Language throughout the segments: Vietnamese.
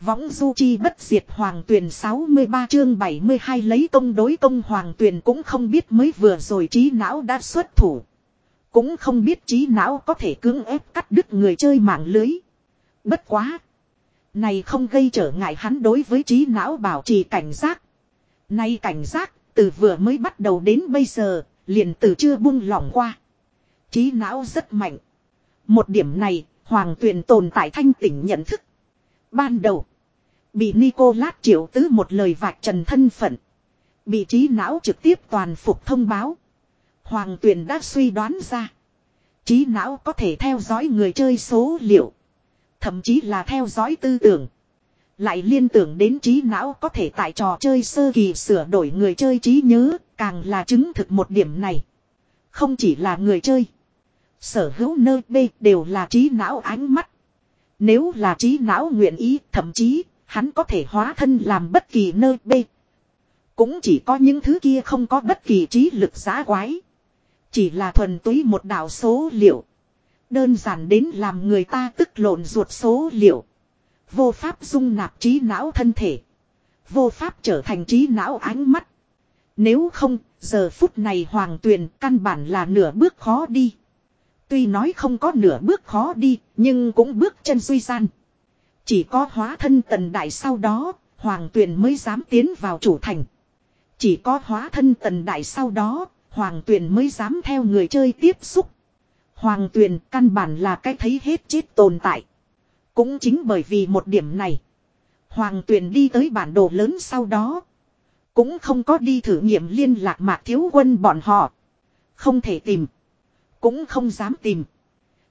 Võng du chi bất diệt hoàng tuyển 63 chương 72 lấy công đối công hoàng tuyển cũng không biết mới vừa rồi trí não đã xuất thủ. Cũng không biết trí não có thể cưỡng ép cắt đứt người chơi mạng lưới. Bất quá. Này không gây trở ngại hắn đối với trí não bảo trì cảnh giác. Nay cảnh giác, từ vừa mới bắt đầu đến bây giờ, liền từ chưa buông lỏng qua. Trí não rất mạnh. Một điểm này, hoàng tuyển tồn tại thanh tỉnh nhận thức. Ban đầu, bị Nicolas triệu tứ một lời vạch trần thân phận. Bị trí não trực tiếp toàn phục thông báo. Hoàng tuyển đã suy đoán ra. Trí não có thể theo dõi người chơi số liệu. Thậm chí là theo dõi tư tưởng. Lại liên tưởng đến trí não có thể tại trò chơi sơ kỳ sửa đổi người chơi trí nhớ, càng là chứng thực một điểm này. Không chỉ là người chơi. Sở hữu nơi B đều là trí não ánh mắt. Nếu là trí não nguyện ý, thậm chí, hắn có thể hóa thân làm bất kỳ nơi B. Cũng chỉ có những thứ kia không có bất kỳ trí lực giá quái. Chỉ là thuần túy một đạo số liệu. Đơn giản đến làm người ta tức lộn ruột số liệu. Vô pháp dung nạp trí não thân thể. Vô pháp trở thành trí não ánh mắt. Nếu không, giờ phút này hoàng tuyền căn bản là nửa bước khó đi. Tuy nói không có nửa bước khó đi, nhưng cũng bước chân suy gian. Chỉ có hóa thân tần đại sau đó, hoàng tuyền mới dám tiến vào chủ thành. Chỉ có hóa thân tần đại sau đó, hoàng tuyền mới dám theo người chơi tiếp xúc. Hoàng tuyền căn bản là cái thấy hết chết tồn tại. Cũng chính bởi vì một điểm này. Hoàng tuyền đi tới bản đồ lớn sau đó. Cũng không có đi thử nghiệm liên lạc mạc thiếu quân bọn họ. Không thể tìm. Cũng không dám tìm.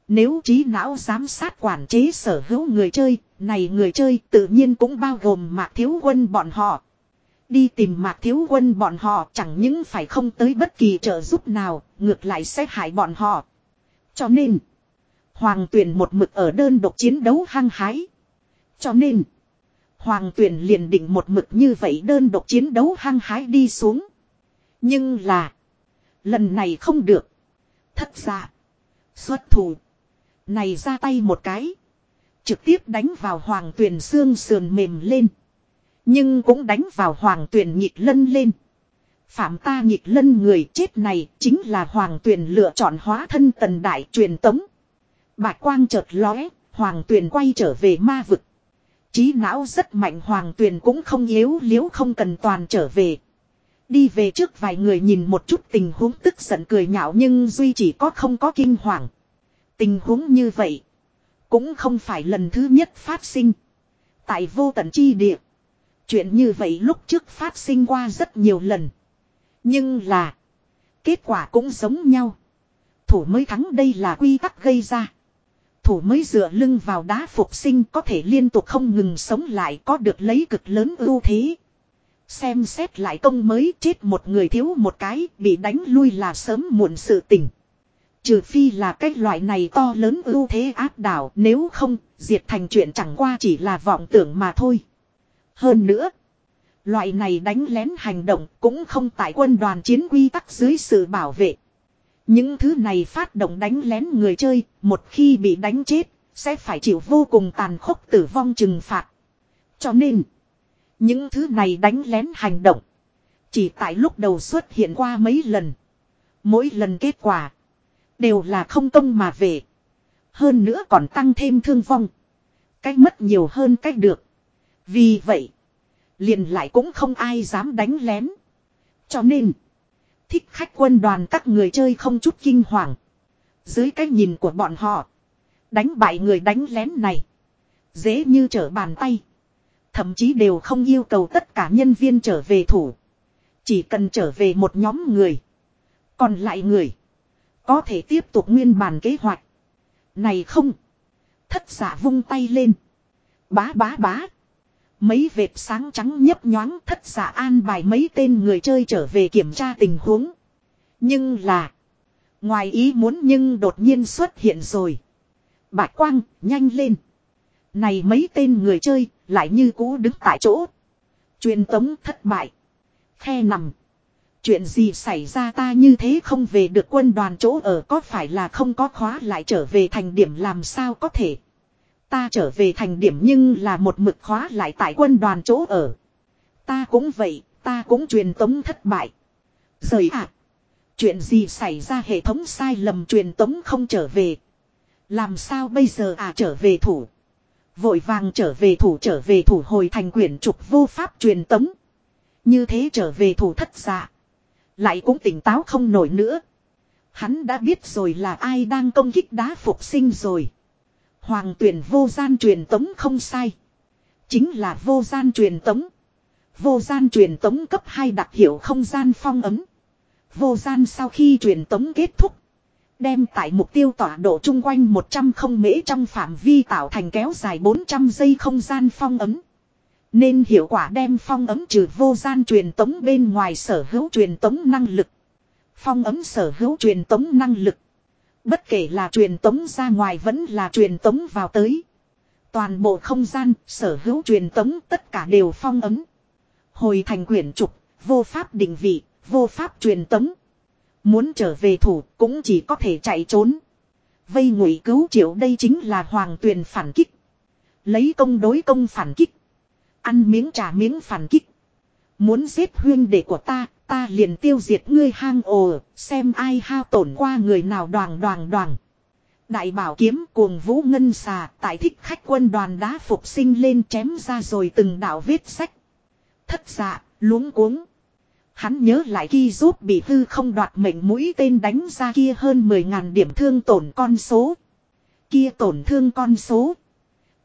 Nếu trí não giám sát quản chế sở hữu người chơi, này người chơi tự nhiên cũng bao gồm mạc thiếu quân bọn họ. Đi tìm mạc thiếu quân bọn họ chẳng những phải không tới bất kỳ trợ giúp nào, ngược lại sẽ hại bọn họ. Cho nên, Hoàng tuyển một mực ở đơn độc chiến đấu hăng hái. Cho nên, Hoàng tuyển liền định một mực như vậy đơn độc chiến đấu hăng hái đi xuống. Nhưng là, lần này không được. Thất giả, xuất thủ. Này ra tay một cái. Trực tiếp đánh vào hoàng tuyển xương sườn mềm lên. Nhưng cũng đánh vào hoàng tuyển nhịp lân lên. Phạm ta nhịp lân người chết này chính là hoàng tuyển lựa chọn hóa thân tần đại truyền tống. Bạch quang chợt lóe, hoàng tuyển quay trở về ma vực. Trí não rất mạnh hoàng tuyển cũng không yếu liếu không cần toàn trở về. Đi về trước vài người nhìn một chút tình huống tức giận cười nhạo nhưng duy chỉ có không có kinh hoàng. Tình huống như vậy. Cũng không phải lần thứ nhất phát sinh. Tại vô tận chi địa. Chuyện như vậy lúc trước phát sinh qua rất nhiều lần. Nhưng là. Kết quả cũng giống nhau. Thủ mới thắng đây là quy tắc gây ra. Thủ mới dựa lưng vào đá phục sinh có thể liên tục không ngừng sống lại có được lấy cực lớn ưu thế. Xem xét lại công mới chết một người thiếu một cái, bị đánh lui là sớm muộn sự tỉnh. Trừ phi là cái loại này to lớn ưu thế áp đảo nếu không diệt thành chuyện chẳng qua chỉ là vọng tưởng mà thôi. Hơn nữa. Loại này đánh lén hành động cũng không tại quân đoàn chiến quy tắc dưới sự bảo vệ. Những thứ này phát động đánh lén người chơi, một khi bị đánh chết, sẽ phải chịu vô cùng tàn khốc tử vong trừng phạt. Cho nên, những thứ này đánh lén hành động, chỉ tại lúc đầu xuất hiện qua mấy lần. Mỗi lần kết quả, đều là không công mà về. Hơn nữa còn tăng thêm thương vong. Cách mất nhiều hơn cách được. Vì vậy, liền lại cũng không ai dám đánh lén. Cho nên, thích khách quân đoàn các người chơi không chút kinh hoàng. Dưới cái nhìn của bọn họ, đánh bại người đánh lén này, dễ như trở bàn tay. Thậm chí đều không yêu cầu tất cả nhân viên trở về thủ. Chỉ cần trở về một nhóm người. Còn lại người, có thể tiếp tục nguyên bản kế hoạch. Này không, thất giả vung tay lên. Bá bá bá. Mấy vệt sáng trắng nhấp nhoáng thất giả an bài mấy tên người chơi trở về kiểm tra tình huống. Nhưng là. Ngoài ý muốn nhưng đột nhiên xuất hiện rồi. Bạch quang, nhanh lên. Này mấy tên người chơi, lại như cũ đứng tại chỗ. Truyền tống thất bại. Khe nằm. Chuyện gì xảy ra ta như thế không về được quân đoàn chỗ ở có phải là không có khóa lại trở về thành điểm làm sao có thể. Ta trở về thành điểm nhưng là một mực khóa lại tại quân đoàn chỗ ở. Ta cũng vậy, ta cũng truyền tống thất bại. Rời ạ. Chuyện gì xảy ra hệ thống sai lầm truyền tống không trở về. Làm sao bây giờ à trở về thủ. Vội vàng trở về thủ trở về thủ hồi thành quyển trục vô pháp truyền tống. Như thế trở về thủ thất dạ. Lại cũng tỉnh táo không nổi nữa. Hắn đã biết rồi là ai đang công kích đá phục sinh rồi. Hoàng tuyển vô gian truyền tống không sai. Chính là vô gian truyền tống. Vô gian truyền tống cấp 2 đặc hiệu không gian phong ấm. Vô gian sau khi truyền tống kết thúc. Đem tại mục tiêu tọa độ chung quanh 100 không mễ trong phạm vi tạo thành kéo dài 400 giây không gian phong ấm. Nên hiệu quả đem phong ấm trừ vô gian truyền tống bên ngoài sở hữu truyền tống năng lực. Phong ấm sở hữu truyền tống năng lực. Bất kể là truyền tống ra ngoài vẫn là truyền tống vào tới. Toàn bộ không gian, sở hữu truyền tống tất cả đều phong ấm. Hồi thành quyển trục, vô pháp định vị, vô pháp truyền tống. Muốn trở về thủ cũng chỉ có thể chạy trốn. Vây ngụy cứu triệu đây chính là hoàng tuyền phản kích. Lấy công đối công phản kích. Ăn miếng trả miếng phản kích. Muốn giết huyên đệ của ta, ta liền tiêu diệt ngươi hang ồ, xem ai hao tổn qua người nào đoàn đoàn đoàn. Đại bảo kiếm cuồng vũ ngân xà tại thích khách quân đoàn đá phục sinh lên chém ra rồi từng đạo vết sách. Thất dạ, luống cuống. Hắn nhớ lại khi giúp bị hư không đoạt mệnh mũi tên đánh ra kia hơn 10.000 điểm thương tổn con số. Kia tổn thương con số.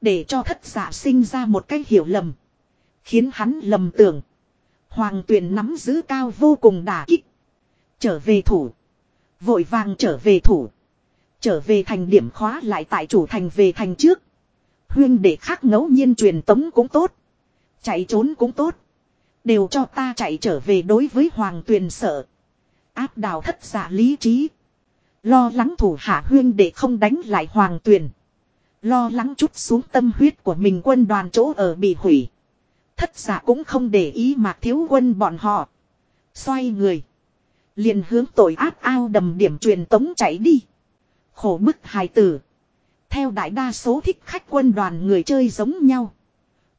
Để cho thất giả sinh ra một cách hiểu lầm. Khiến hắn lầm tưởng. Hoàng tuyển nắm giữ cao vô cùng đả kích. Trở về thủ. Vội vàng trở về thủ. Trở về thành điểm khóa lại tại chủ thành về thành trước. Huyên để khác ngẫu nhiên truyền tống cũng tốt. Chạy trốn cũng tốt. Đều cho ta chạy trở về đối với hoàng tuyền sợ. Áp đào thất giả lý trí. Lo lắng thủ hạ huyên để không đánh lại hoàng tuyền. Lo lắng chút xuống tâm huyết của mình quân đoàn chỗ ở bị hủy. Thất giả cũng không để ý mà thiếu quân bọn họ. Xoay người. Liền hướng tội ác ao đầm điểm truyền tống chạy đi. Khổ bức hài tử. Theo đại đa số thích khách quân đoàn người chơi giống nhau.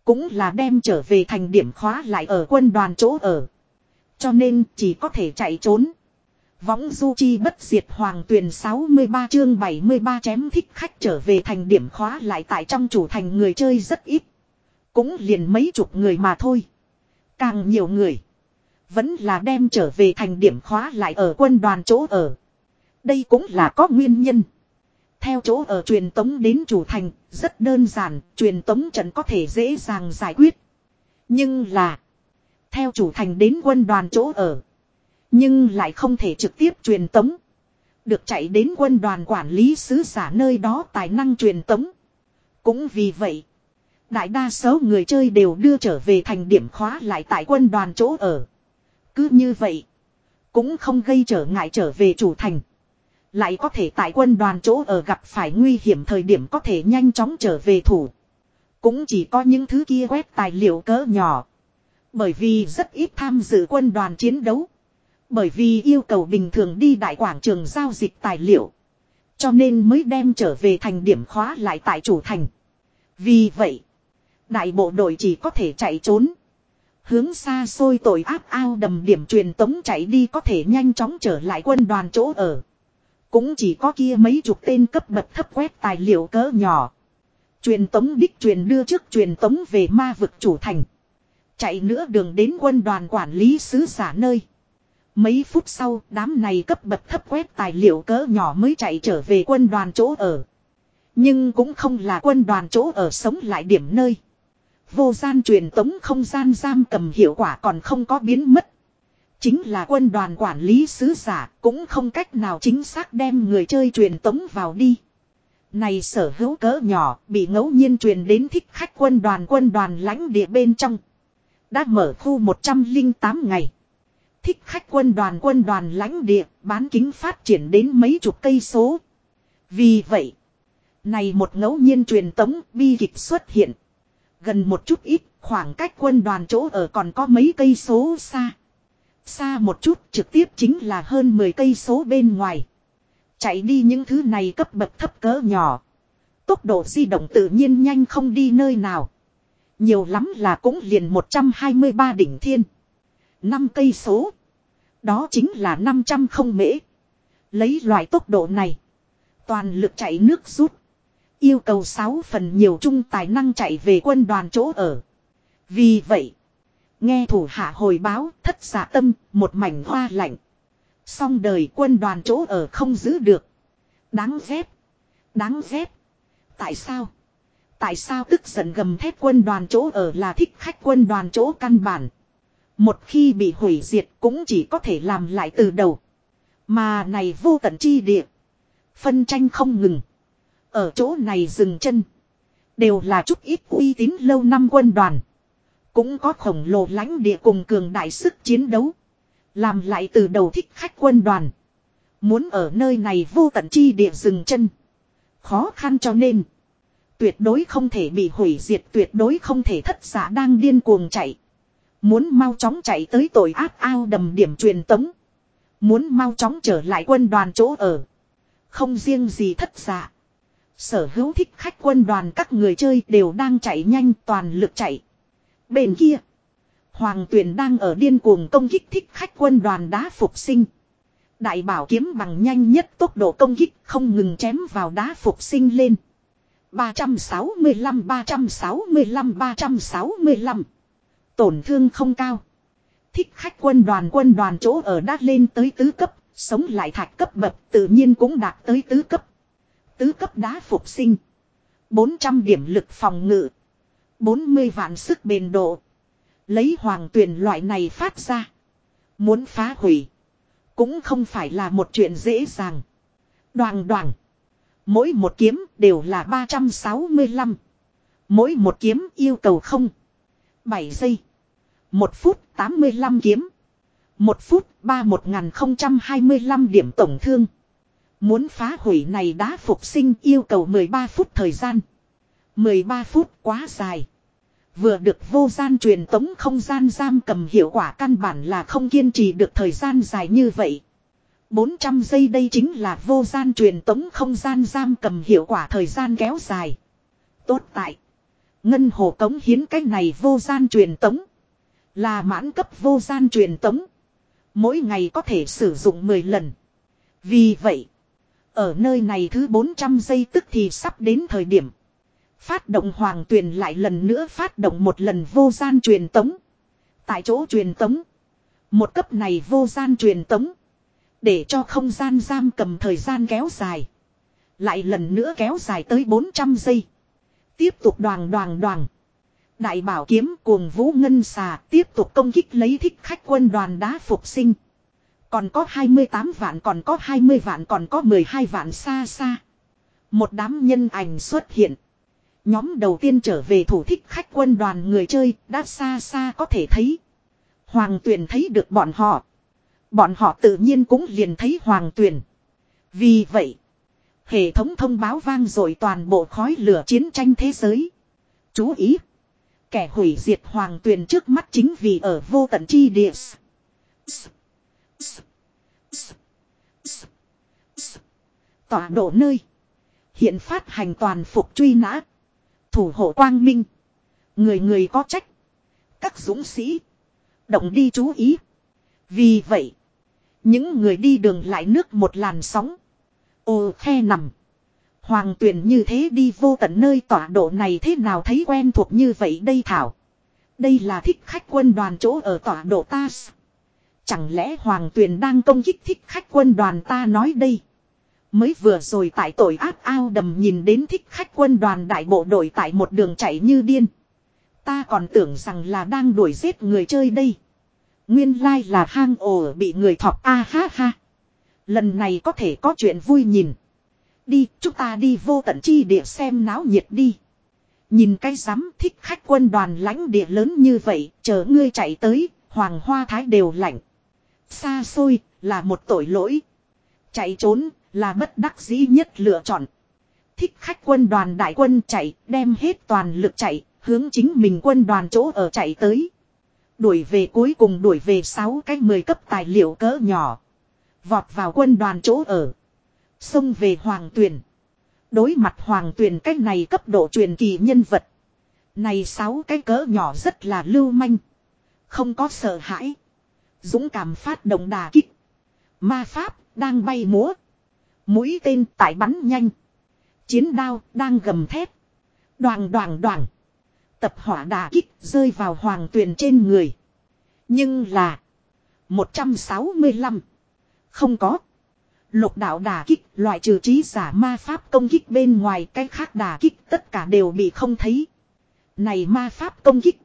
Cũng là đem trở về thành điểm khóa lại ở quân đoàn chỗ ở. Cho nên chỉ có thể chạy trốn. Võng du chi bất diệt hoàng tuyền 63 chương 73 chém thích khách trở về thành điểm khóa lại tại trong chủ thành người chơi rất ít. Cũng liền mấy chục người mà thôi. Càng nhiều người. Vẫn là đem trở về thành điểm khóa lại ở quân đoàn chỗ ở. Đây cũng là có nguyên nhân. Theo chỗ ở truyền tống đến chủ thành, rất đơn giản, truyền tống trận có thể dễ dàng giải quyết. Nhưng là, theo chủ thành đến quân đoàn chỗ ở, nhưng lại không thể trực tiếp truyền tống. Được chạy đến quân đoàn quản lý sứ giả nơi đó tài năng truyền tống. Cũng vì vậy, đại đa số người chơi đều đưa trở về thành điểm khóa lại tại quân đoàn chỗ ở. Cứ như vậy, cũng không gây trở ngại trở về chủ thành. Lại có thể tại quân đoàn chỗ ở gặp phải nguy hiểm thời điểm có thể nhanh chóng trở về thủ. Cũng chỉ có những thứ kia quét tài liệu cỡ nhỏ. Bởi vì rất ít tham dự quân đoàn chiến đấu. Bởi vì yêu cầu bình thường đi đại quảng trường giao dịch tài liệu. Cho nên mới đem trở về thành điểm khóa lại tại chủ thành. Vì vậy, đại bộ đội chỉ có thể chạy trốn. Hướng xa xôi tội áp ao đầm điểm truyền tống chạy đi có thể nhanh chóng trở lại quân đoàn chỗ ở. Cũng chỉ có kia mấy chục tên cấp bậc thấp quét tài liệu cỡ nhỏ. Truyền tống đích truyền đưa trước truyền tống về ma vực chủ thành. Chạy nữa đường đến quân đoàn quản lý sứ giả nơi. Mấy phút sau, đám này cấp bậc thấp quét tài liệu cỡ nhỏ mới chạy trở về quân đoàn chỗ ở. Nhưng cũng không là quân đoàn chỗ ở sống lại điểm nơi. Vô gian truyền tống không gian giam cầm hiệu quả còn không có biến mất. Chính là quân đoàn quản lý sứ giả cũng không cách nào chính xác đem người chơi truyền tống vào đi. Này sở hữu cỡ nhỏ bị ngẫu nhiên truyền đến thích khách quân đoàn quân đoàn lãnh địa bên trong. Đã mở khu 108 ngày. Thích khách quân đoàn quân đoàn lãnh địa bán kính phát triển đến mấy chục cây số. Vì vậy, này một ngẫu nhiên truyền tống bi kịch xuất hiện. Gần một chút ít, khoảng cách quân đoàn chỗ ở còn có mấy cây số xa. Xa một chút trực tiếp chính là hơn 10 cây số bên ngoài. Chạy đi những thứ này cấp bậc thấp cỡ nhỏ. Tốc độ di động tự nhiên nhanh không đi nơi nào. Nhiều lắm là cũng liền 123 đỉnh thiên. 5 cây số. Đó chính là 500 không mễ. Lấy loại tốc độ này. Toàn lực chạy nước rút. Yêu cầu 6 phần nhiều trung tài năng chạy về quân đoàn chỗ ở. Vì vậy. Nghe thủ hạ hồi báo thất giả tâm, một mảnh hoa lạnh. Xong đời quân đoàn chỗ ở không giữ được. Đáng ghét. Đáng ghét. Tại sao? Tại sao tức giận gầm thép quân đoàn chỗ ở là thích khách quân đoàn chỗ căn bản. Một khi bị hủy diệt cũng chỉ có thể làm lại từ đầu. Mà này vô tận chi địa. Phân tranh không ngừng. Ở chỗ này dừng chân. Đều là chút ít uy tín lâu năm quân đoàn. Cũng có khổng lồ lãnh địa cùng cường đại sức chiến đấu. Làm lại từ đầu thích khách quân đoàn. Muốn ở nơi này vô tận chi địa dừng chân. Khó khăn cho nên. Tuyệt đối không thể bị hủy diệt, tuyệt đối không thể thất giả đang điên cuồng chạy. Muốn mau chóng chạy tới tội ác ao đầm điểm truyền tống. Muốn mau chóng trở lại quân đoàn chỗ ở. Không riêng gì thất giả. Sở hữu thích khách quân đoàn các người chơi đều đang chạy nhanh toàn lực chạy. Bên kia. Hoàng tuyển đang ở điên cuồng công kích thích khách quân đoàn đá phục sinh. Đại bảo kiếm bằng nhanh nhất tốc độ công kích không ngừng chém vào đá phục sinh lên. 365 365 365 Tổn thương không cao. Thích khách quân đoàn quân đoàn chỗ ở đã lên tới tứ cấp, sống lại thạch cấp bậc tự nhiên cũng đạt tới tứ cấp. Tứ cấp đá phục sinh. 400 điểm lực phòng ngự. 40 vạn sức bền độ. Lấy hoàng tuyển loại này phát ra. Muốn phá hủy. Cũng không phải là một chuyện dễ dàng. Đoàn đoàn. Mỗi một kiếm đều là 365. Mỗi một kiếm yêu cầu không. 7 giây. 1 phút 85 kiếm. 1 phút 3 1025 điểm tổng thương. Muốn phá hủy này đã phục sinh yêu cầu 13 phút thời gian. 13 phút quá dài. Vừa được vô gian truyền tống không gian giam cầm hiệu quả căn bản là không kiên trì được thời gian dài như vậy. 400 giây đây chính là vô gian truyền tống không gian giam cầm hiệu quả thời gian kéo dài. Tốt tại. Ngân hồ cống hiến cái này vô gian truyền tống. Là mãn cấp vô gian truyền tống. Mỗi ngày có thể sử dụng 10 lần. Vì vậy. Ở nơi này thứ 400 giây tức thì sắp đến thời điểm. Phát động hoàng tuyền lại lần nữa phát động một lần vô gian truyền tống. Tại chỗ truyền tống. Một cấp này vô gian truyền tống. Để cho không gian giam cầm thời gian kéo dài. Lại lần nữa kéo dài tới 400 giây. Tiếp tục đoàn đoàn đoàn. Đại bảo kiếm cuồng vũ ngân xà tiếp tục công kích lấy thích khách quân đoàn đá phục sinh. Còn có 28 vạn còn có 20 vạn còn có 12 vạn xa xa. Một đám nhân ảnh xuất hiện. Nhóm đầu tiên trở về thủ thích khách quân đoàn người chơi đã xa xa có thể thấy. Hoàng tuyển thấy được bọn họ. Bọn họ tự nhiên cũng liền thấy hoàng tuyển. Vì vậy, hệ thống thông báo vang dội toàn bộ khói lửa chiến tranh thế giới. Chú ý! Kẻ hủy diệt hoàng tuyển trước mắt chính vì ở vô tận chi địa. Tọa độ nơi. Hiện phát hành toàn phục truy nã. Thủ hộ quang minh. Người người có trách. Các dũng sĩ. Động đi chú ý. Vì vậy. Những người đi đường lại nước một làn sóng. Ồ khe nằm. Hoàng tuyển như thế đi vô tận nơi tọa độ này thế nào thấy quen thuộc như vậy đây Thảo. Đây là thích khách quân đoàn chỗ ở tọa độ ta. Chẳng lẽ Hoàng tuyền đang công kích thích khách quân đoàn ta nói đây. Mới vừa rồi tại tội ác ao đầm nhìn đến thích khách quân đoàn đại bộ đội tại một đường chạy như điên. Ta còn tưởng rằng là đang đuổi giết người chơi đây. Nguyên lai là hang ổ bị người thọc a ha ha. Lần này có thể có chuyện vui nhìn. Đi, chúng ta đi vô tận chi địa xem náo nhiệt đi. Nhìn cái dám thích khách quân đoàn lãnh địa lớn như vậy, chờ ngươi chạy tới, hoàng hoa thái đều lạnh. Xa xôi, là một tội lỗi. Chạy trốn, là bất đắc dĩ nhất lựa chọn. Thích khách quân đoàn đại quân chạy, đem hết toàn lực chạy, hướng chính mình quân đoàn chỗ ở chạy tới. Đuổi về cuối cùng đuổi về 6 cái 10 cấp tài liệu cỡ nhỏ. Vọt vào quân đoàn chỗ ở. Xông về hoàng tuyển. Đối mặt hoàng tuyền cách này cấp độ truyền kỳ nhân vật. Này sáu cái cỡ nhỏ rất là lưu manh. Không có sợ hãi. Dũng cảm phát động đà kích. Ma pháp đang bay múa. Mũi tên tại bắn nhanh. Chiến đao đang gầm thép. Đoàn đoàn đoàn. Tập hỏa đà kích rơi vào hoàng tuyền trên người. Nhưng là. 165. Không có. Lục đạo đà kích loại trừ trí giả ma pháp công kích bên ngoài, cái khác đà kích tất cả đều bị không thấy. Này ma pháp công kích.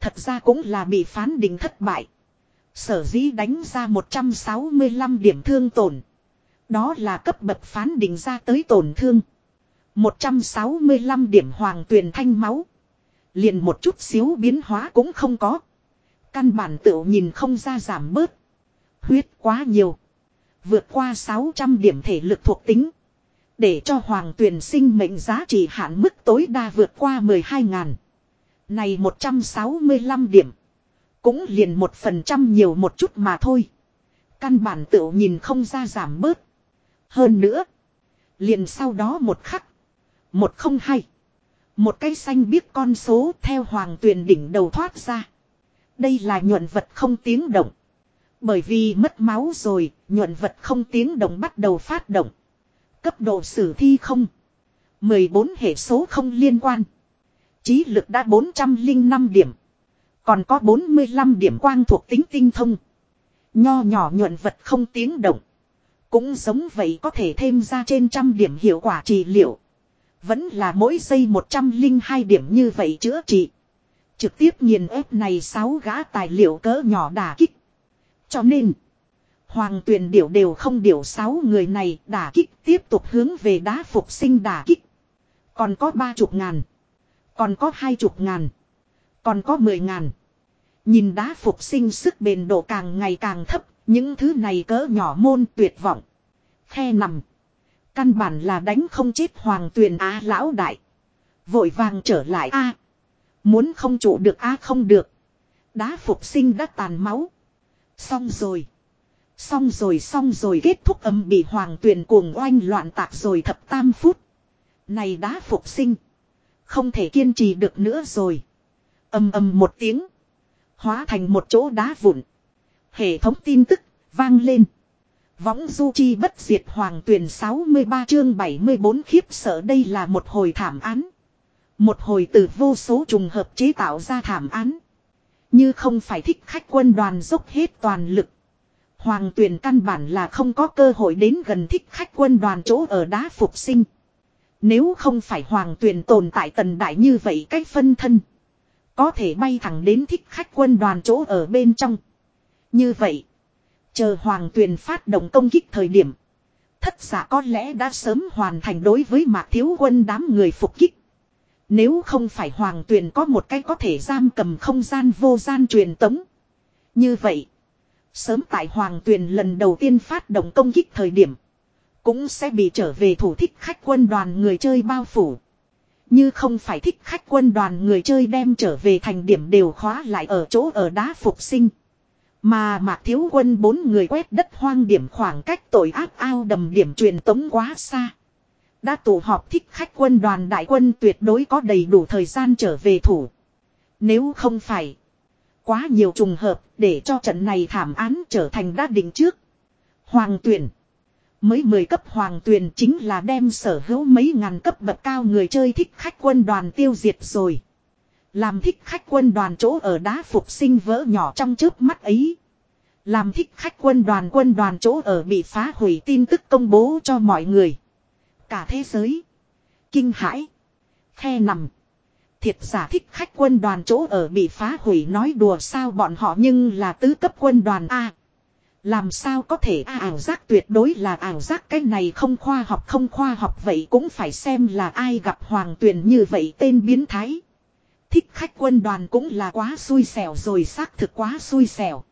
Thật ra cũng là bị phán định thất bại. Sở dĩ đánh ra 165 điểm thương tổn. Đó là cấp bậc phán định ra tới tổn thương. 165 điểm hoàng tuyền thanh máu. Liền một chút xíu biến hóa cũng không có. Căn bản tự nhìn không ra giảm bớt. Huyết quá nhiều. Vượt qua 600 điểm thể lực thuộc tính. Để cho hoàng tuyền sinh mệnh giá trị hạn mức tối đa vượt qua 12 ngàn. Này 165 điểm. Cũng liền một phần trăm nhiều một chút mà thôi. Căn bản tự nhìn không ra giảm bớt. Hơn nữa. Liền sau đó một khắc. Một không hay. Một cây xanh biết con số theo hoàng tuyền đỉnh đầu thoát ra. Đây là nhuận vật không tiếng động. Bởi vì mất máu rồi, nhuận vật không tiếng động bắt đầu phát động. Cấp độ sử thi không. 14 hệ số không liên quan. Trí lực đã 405 điểm. Còn có 45 điểm quang thuộc tính tinh thông. Nho nhỏ nhuận vật không tiếng động. Cũng giống vậy có thể thêm ra trên trăm điểm hiệu quả trị liệu. Vẫn là mỗi giây 102 điểm như vậy chữa trị. Trực tiếp nghiền ép này 6 gã tài liệu cỡ nhỏ đả kích. Cho nên, Hoàng tuyển điểu đều không điểu 6 người này đả kích tiếp tục hướng về đá phục sinh đả kích. Còn có ba chục ngàn. Còn có hai chục ngàn. Còn có mười ngàn. Nhìn đá phục sinh sức bền độ càng ngày càng thấp, những thứ này cỡ nhỏ môn tuyệt vọng. Khe nằm. Căn bản là đánh không chết hoàng tuyền á lão đại. Vội vàng trở lại a Muốn không trụ được a không được. Đá phục sinh đã tàn máu. Xong rồi. Xong rồi xong rồi kết thúc âm bị hoàng tuyền cuồng oanh loạn tạc rồi thập tam phút. Này đá phục sinh. Không thể kiên trì được nữa rồi ầm ầm một tiếng. Hóa thành một chỗ đá vụn. Hệ thống tin tức vang lên. Võng du chi bất diệt hoàng tuyển 63 chương 74 khiếp sợ đây là một hồi thảm án. Một hồi từ vô số trùng hợp chế tạo ra thảm án. Như không phải thích khách quân đoàn dốc hết toàn lực. Hoàng tuyển căn bản là không có cơ hội đến gần thích khách quân đoàn chỗ ở đá phục sinh. Nếu không phải hoàng tuyển tồn tại tần đại như vậy cách phân thân. Có thể bay thẳng đến thích khách quân đoàn chỗ ở bên trong. Như vậy. Chờ hoàng tuyền phát động công kích thời điểm. Thất giả có lẽ đã sớm hoàn thành đối với mạc thiếu quân đám người phục kích. Nếu không phải hoàng tuyền có một cái có thể giam cầm không gian vô gian truyền tống. Như vậy. Sớm tại hoàng tuyền lần đầu tiên phát động công kích thời điểm. Cũng sẽ bị trở về thủ thích khách quân đoàn người chơi bao phủ. Như không phải thích khách quân đoàn người chơi đem trở về thành điểm đều khóa lại ở chỗ ở đá phục sinh. Mà mạc thiếu quân bốn người quét đất hoang điểm khoảng cách tội ác ao đầm điểm truyền tống quá xa. Đã tụ họp thích khách quân đoàn đại quân tuyệt đối có đầy đủ thời gian trở về thủ. Nếu không phải. Quá nhiều trùng hợp để cho trận này thảm án trở thành đã định trước. Hoàng tuyển. Mới 10 cấp hoàng tuyển chính là đem sở hữu mấy ngàn cấp bậc cao người chơi thích khách quân đoàn tiêu diệt rồi. Làm thích khách quân đoàn chỗ ở đá phục sinh vỡ nhỏ trong trước mắt ấy. Làm thích khách quân đoàn quân đoàn chỗ ở bị phá hủy tin tức công bố cho mọi người. Cả thế giới. Kinh hãi. Khe nằm. Thiệt giả thích khách quân đoàn chỗ ở bị phá hủy nói đùa sao bọn họ nhưng là tứ cấp quân đoàn A. Làm sao có thể à, ảo giác tuyệt đối là ảo giác cái này không khoa học không khoa học vậy cũng phải xem là ai gặp hoàng tuyền như vậy tên biến thái. Thích khách quân đoàn cũng là quá xui xẻo rồi xác thực quá xui xẻo.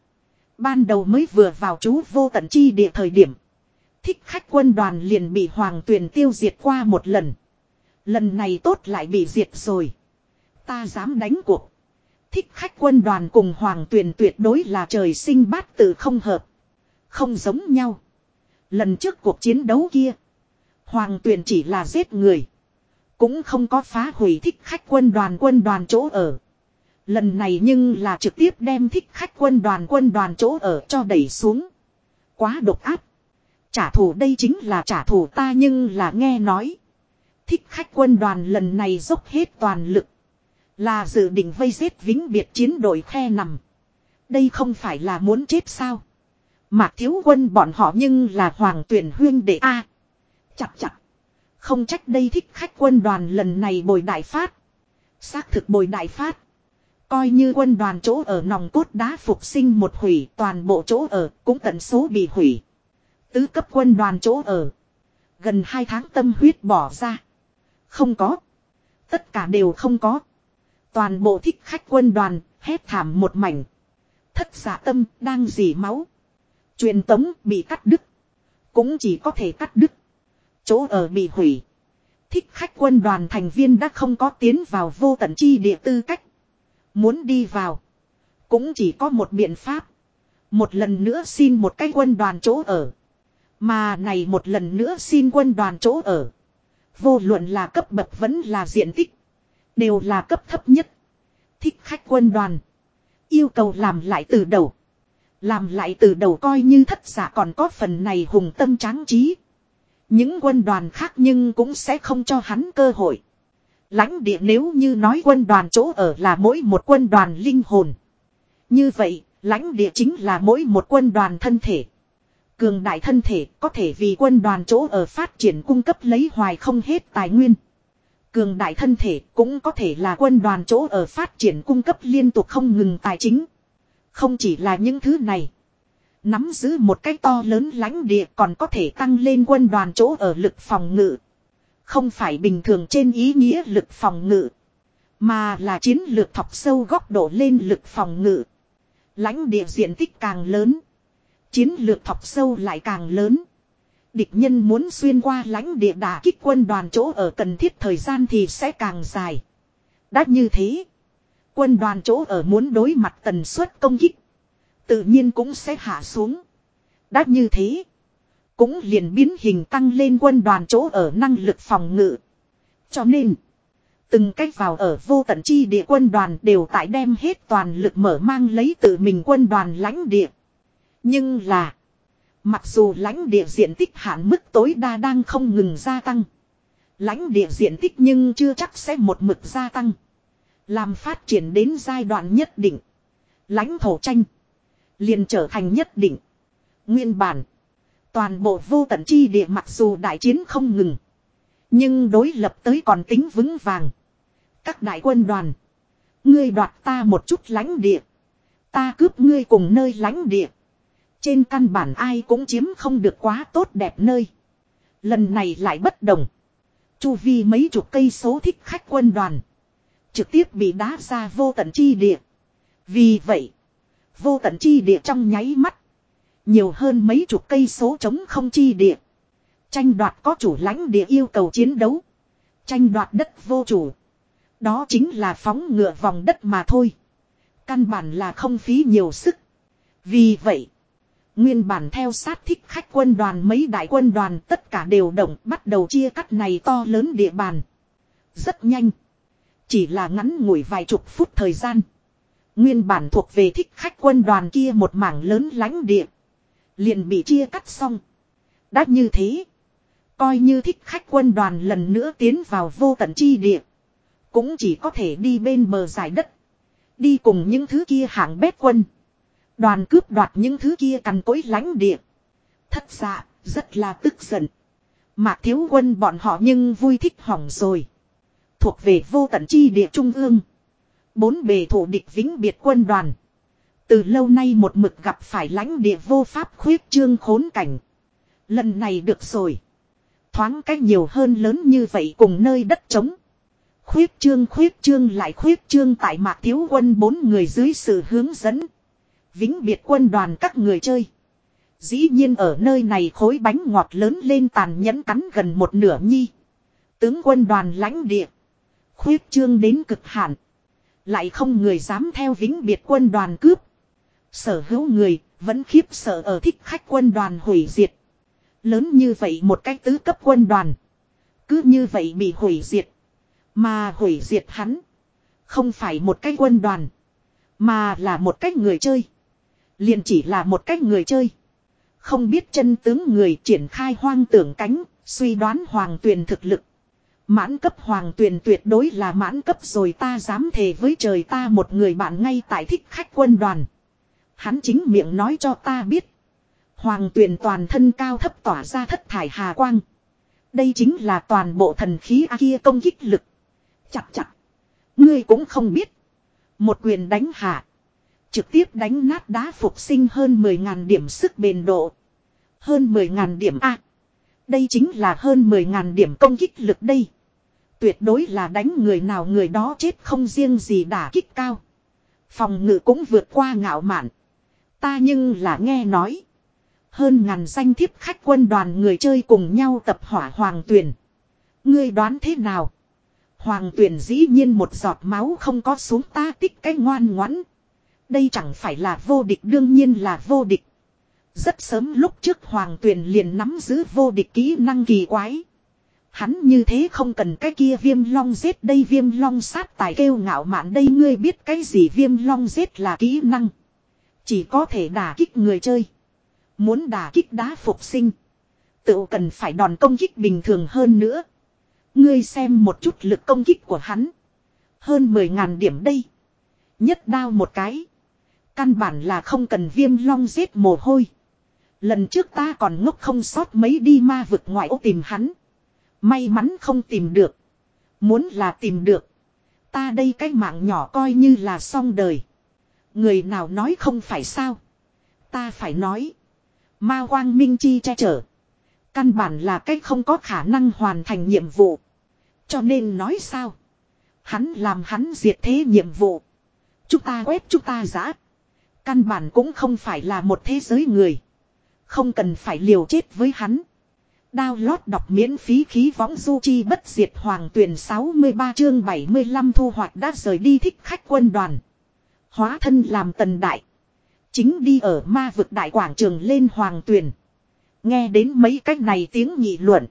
Ban đầu mới vừa vào chú vô tận chi địa thời điểm. Thích khách quân đoàn liền bị hoàng tuyền tiêu diệt qua một lần. Lần này tốt lại bị diệt rồi. Ta dám đánh cuộc. Thích khách quân đoàn cùng hoàng tuyền tuyệt đối là trời sinh bát tự không hợp. Không giống nhau. Lần trước cuộc chiến đấu kia. Hoàng tuyển chỉ là giết người. Cũng không có phá hủy thích khách quân đoàn quân đoàn chỗ ở. Lần này nhưng là trực tiếp đem thích khách quân đoàn quân đoàn chỗ ở cho đẩy xuống. Quá độc áp. Trả thù đây chính là trả thù ta nhưng là nghe nói. Thích khách quân đoàn lần này dốc hết toàn lực. Là dự định vây giết vĩnh biệt chiến đội khe nằm. Đây không phải là muốn chết sao. Mạc thiếu quân bọn họ nhưng là hoàng tuyển huyên đệ A. chặt chặt. Không trách đây thích khách quân đoàn lần này bồi đại phát. Xác thực bồi đại phát. Coi như quân đoàn chỗ ở nòng cốt đá phục sinh một hủy, toàn bộ chỗ ở cũng tận số bị hủy. Tứ cấp quân đoàn chỗ ở. Gần hai tháng tâm huyết bỏ ra. Không có. Tất cả đều không có. Toàn bộ thích khách quân đoàn, hét thảm một mảnh. Thất giả tâm đang dì máu. Truyền tống bị cắt đứt. Cũng chỉ có thể cắt đứt. Chỗ ở bị hủy. Thích khách quân đoàn thành viên đã không có tiến vào vô tận chi địa tư cách. Muốn đi vào. Cũng chỉ có một biện pháp. Một lần nữa xin một cái quân đoàn chỗ ở. Mà này một lần nữa xin quân đoàn chỗ ở. Vô luận là cấp bậc vẫn là diện tích. Đều là cấp thấp nhất. Thích khách quân đoàn. Yêu cầu làm lại từ đầu. Làm lại từ đầu coi như thất giả còn có phần này hùng tâm tráng trí. Những quân đoàn khác nhưng cũng sẽ không cho hắn cơ hội. Lãnh địa nếu như nói quân đoàn chỗ ở là mỗi một quân đoàn linh hồn. Như vậy, lãnh địa chính là mỗi một quân đoàn thân thể. Cường đại thân thể có thể vì quân đoàn chỗ ở phát triển cung cấp lấy hoài không hết tài nguyên. Cường đại thân thể cũng có thể là quân đoàn chỗ ở phát triển cung cấp liên tục không ngừng tài chính. Không chỉ là những thứ này. Nắm giữ một cách to lớn lãnh địa còn có thể tăng lên quân đoàn chỗ ở lực phòng ngự. Không phải bình thường trên ý nghĩa lực phòng ngự. Mà là chiến lược thọc sâu góc độ lên lực phòng ngự. Lãnh địa diện tích càng lớn. Chiến lược thọc sâu lại càng lớn. Địch nhân muốn xuyên qua lãnh địa đả kích quân đoàn chỗ ở cần thiết thời gian thì sẽ càng dài. Đã như thế. Quân đoàn chỗ ở muốn đối mặt tần suất công kích. Tự nhiên cũng sẽ hạ xuống. Đã như thế. Cũng liền biến hình tăng lên quân đoàn chỗ ở năng lực phòng ngự. Cho nên. Từng cách vào ở vô tận chi địa quân đoàn đều tại đem hết toàn lực mở mang lấy tự mình quân đoàn lãnh địa. Nhưng là. Mặc dù lãnh địa diện tích hạn mức tối đa đang không ngừng gia tăng. Lãnh địa diện tích nhưng chưa chắc sẽ một mực gia tăng. Làm phát triển đến giai đoạn nhất định. Lãnh thổ tranh. Liền trở thành nhất định. Nguyên bản. Toàn bộ vô tận chi địa mặc dù đại chiến không ngừng. Nhưng đối lập tới còn tính vững vàng. Các đại quân đoàn. Ngươi đoạt ta một chút lãnh địa. Ta cướp ngươi cùng nơi lãnh địa. Trên căn bản ai cũng chiếm không được quá tốt đẹp nơi. Lần này lại bất đồng. Chu vi mấy chục cây số thích khách quân đoàn. Trực tiếp bị đá ra vô tận chi địa. Vì vậy. Vô tận chi địa trong nháy mắt. Nhiều hơn mấy chục cây số chống không chi địa. Tranh đoạt có chủ lãnh địa yêu cầu chiến đấu. Tranh đoạt đất vô chủ. Đó chính là phóng ngựa vòng đất mà thôi. Căn bản là không phí nhiều sức. Vì vậy. Nguyên bản theo sát thích khách quân đoàn mấy đại quân đoàn tất cả đều động bắt đầu chia cắt này to lớn địa bàn. Rất nhanh. Chỉ là ngắn ngủi vài chục phút thời gian. Nguyên bản thuộc về thích khách quân đoàn kia một mảng lớn lánh địa. Liền bị chia cắt xong. Đã như thế. Coi như thích khách quân đoàn lần nữa tiến vào vô tận chi địa. Cũng chỉ có thể đi bên bờ giải đất. Đi cùng những thứ kia hạng bét quân. Đoàn cướp đoạt những thứ kia cằn cối lánh địa. Thất dạ, rất là tức giận. Mạc thiếu quân bọn họ nhưng vui thích hỏng rồi. Thuộc về vô tận chi địa trung ương. Bốn bề thủ địch vĩnh biệt quân đoàn. Từ lâu nay một mực gặp phải lãnh địa vô pháp khuyết trương khốn cảnh. Lần này được rồi. Thoáng cách nhiều hơn lớn như vậy cùng nơi đất trống. Khuyết trương khuyết trương lại khuyết trương tại mạc thiếu quân bốn người dưới sự hướng dẫn. Vĩnh biệt quân đoàn các người chơi. Dĩ nhiên ở nơi này khối bánh ngọt lớn lên tàn nhẫn cắn gần một nửa nhi. Tướng quân đoàn lãnh địa. Khuyết trương đến cực hạn. Lại không người dám theo vĩnh biệt quân đoàn cướp. Sở hữu người vẫn khiếp sợ ở thích khách quân đoàn hủy diệt. Lớn như vậy một cách tứ cấp quân đoàn. Cứ như vậy bị hủy diệt. Mà hủy diệt hắn. Không phải một cái quân đoàn. Mà là một cách người chơi. Liền chỉ là một cách người chơi. Không biết chân tướng người triển khai hoang tưởng cánh, suy đoán hoàng tuyền thực lực. Mãn cấp hoàng tuyền tuyệt đối là mãn cấp rồi ta dám thề với trời ta một người bạn ngay tại thích khách quân đoàn. Hắn chính miệng nói cho ta biết. Hoàng tuyền toàn thân cao thấp tỏa ra thất thải hà quang. Đây chính là toàn bộ thần khí A kia công kích lực. Chặt chặt. Ngươi cũng không biết. Một quyền đánh hạ. Trực tiếp đánh nát đá phục sinh hơn 10.000 điểm sức bền độ. Hơn 10.000 điểm A. Đây chính là hơn 10.000 điểm công kích lực đây. Tuyệt đối là đánh người nào người đó chết không riêng gì đả kích cao. Phòng ngự cũng vượt qua ngạo mạn. Ta nhưng là nghe nói. Hơn ngàn danh thiếp khách quân đoàn người chơi cùng nhau tập hỏa hoàng tuyển. Ngươi đoán thế nào? Hoàng tuyển dĩ nhiên một giọt máu không có xuống ta tích cái ngoan ngoãn. Đây chẳng phải là vô địch, đương nhiên là vô địch. Rất sớm lúc trước Hoàng Tuyền liền nắm giữ vô địch kỹ năng kỳ quái. Hắn như thế không cần cái kia viêm long giết đây viêm long sát tài kêu ngạo mạn đây ngươi biết cái gì viêm long giết là kỹ năng. Chỉ có thể đả kích người chơi. Muốn đả kích đá phục sinh. Tự cần phải đòn công kích bình thường hơn nữa. Ngươi xem một chút lực công kích của hắn. Hơn 10.000 điểm đây. Nhất đao một cái. Căn bản là không cần viêm long giết mồ hôi. Lần trước ta còn ngốc không sót mấy đi ma vực ngoại ô tìm hắn. May mắn không tìm được. Muốn là tìm được. Ta đây cái mạng nhỏ coi như là xong đời. Người nào nói không phải sao. Ta phải nói. Ma quang minh chi che chở. Căn bản là cái không có khả năng hoàn thành nhiệm vụ. Cho nên nói sao. Hắn làm hắn diệt thế nhiệm vụ. Chúng ta quét chúng ta giã. Căn bản cũng không phải là một thế giới người. Không cần phải liều chết với hắn. Download đọc miễn phí khí võng du chi bất diệt hoàng tuyển 63 chương 75 thu hoạch đã rời đi thích khách quân đoàn. Hóa thân làm tần đại. Chính đi ở ma vực đại quảng trường lên hoàng tuyển. Nghe đến mấy cách này tiếng nghị luận.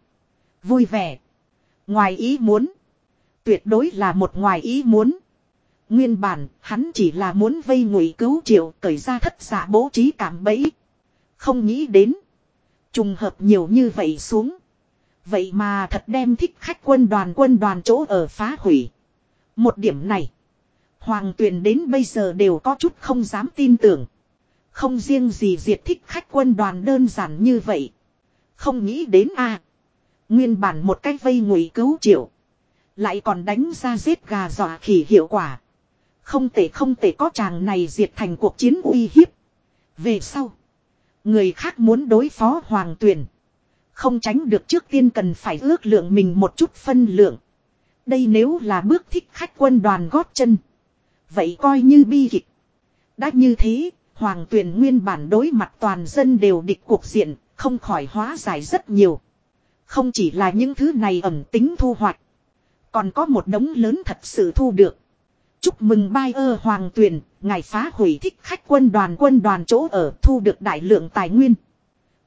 Vui vẻ. Ngoài ý muốn. Tuyệt đối là một ngoài ý muốn. Nguyên bản, hắn chỉ là muốn vây ngụy cứu triệu cởi ra thất giả bố trí cảm bẫy. Không nghĩ đến. Trùng hợp nhiều như vậy xuống. Vậy mà thật đem thích khách quân đoàn quân đoàn chỗ ở phá hủy. Một điểm này. Hoàng tuyền đến bây giờ đều có chút không dám tin tưởng. Không riêng gì diệt thích khách quân đoàn đơn giản như vậy. Không nghĩ đến a Nguyên bản một cách vây ngụy cứu triệu. Lại còn đánh ra giết gà dọa khỉ hiệu quả. Không thể không thể có chàng này diệt thành cuộc chiến uy hiếp. Về sau. Người khác muốn đối phó hoàng tuyển. Không tránh được trước tiên cần phải ước lượng mình một chút phân lượng. Đây nếu là bước thích khách quân đoàn gót chân. Vậy coi như bi kịch. Đã như thế, hoàng tuyển nguyên bản đối mặt toàn dân đều địch cuộc diện, không khỏi hóa giải rất nhiều. Không chỉ là những thứ này ẩm tính thu hoạch. Còn có một đống lớn thật sự thu được. Chúc mừng bai ơ hoàng tuyển, ngài phá hủy thích khách quân đoàn quân đoàn chỗ ở thu được đại lượng tài nguyên.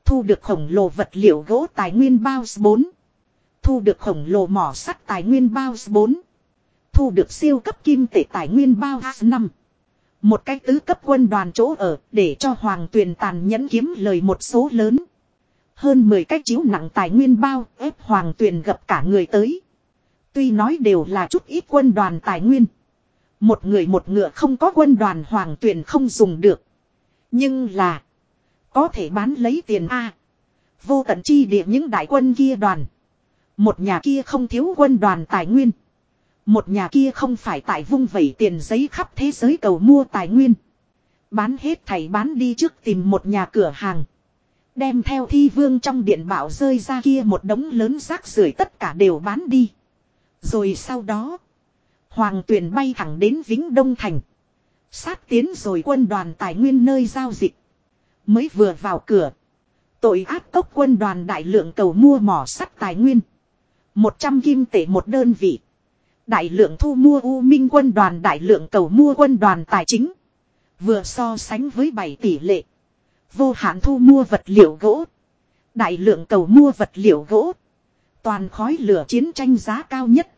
Thu được khổng lồ vật liệu gỗ tài nguyên bao 4. Thu được khổng lồ mỏ sắt tài nguyên bao 4. Thu được siêu cấp kim tệ tài nguyên bao 5. Một cái tứ cấp quân đoàn chỗ ở để cho hoàng tuyền tàn nhẫn kiếm lời một số lớn. Hơn 10 cái chiếu nặng tài nguyên bao ép hoàng tuyền gặp cả người tới. Tuy nói đều là chút ít quân đoàn tài nguyên. Một người một ngựa không có quân đoàn hoàng tuyển không dùng được. Nhưng là. Có thể bán lấy tiền A. Vô tận chi địa những đại quân kia đoàn. Một nhà kia không thiếu quân đoàn tài nguyên. Một nhà kia không phải tại vung vẩy tiền giấy khắp thế giới cầu mua tài nguyên. Bán hết thầy bán đi trước tìm một nhà cửa hàng. Đem theo thi vương trong điện bảo rơi ra kia một đống lớn rác rưởi tất cả đều bán đi. Rồi sau đó. Hoàng tuyển bay thẳng đến Vĩnh Đông Thành. Sát tiến rồi quân đoàn tài nguyên nơi giao dịch. Mới vừa vào cửa. Tội ác cốc quân đoàn đại lượng cầu mua mỏ sắt tài nguyên. 100 kim tệ một đơn vị. Đại lượng thu mua U Minh quân đoàn, đại lượng cầu mua quân đoàn tài chính. Vừa so sánh với 7 tỷ lệ. Vô hạn thu mua vật liệu gỗ. Đại lượng cầu mua vật liệu gỗ. Toàn khói lửa chiến tranh giá cao nhất.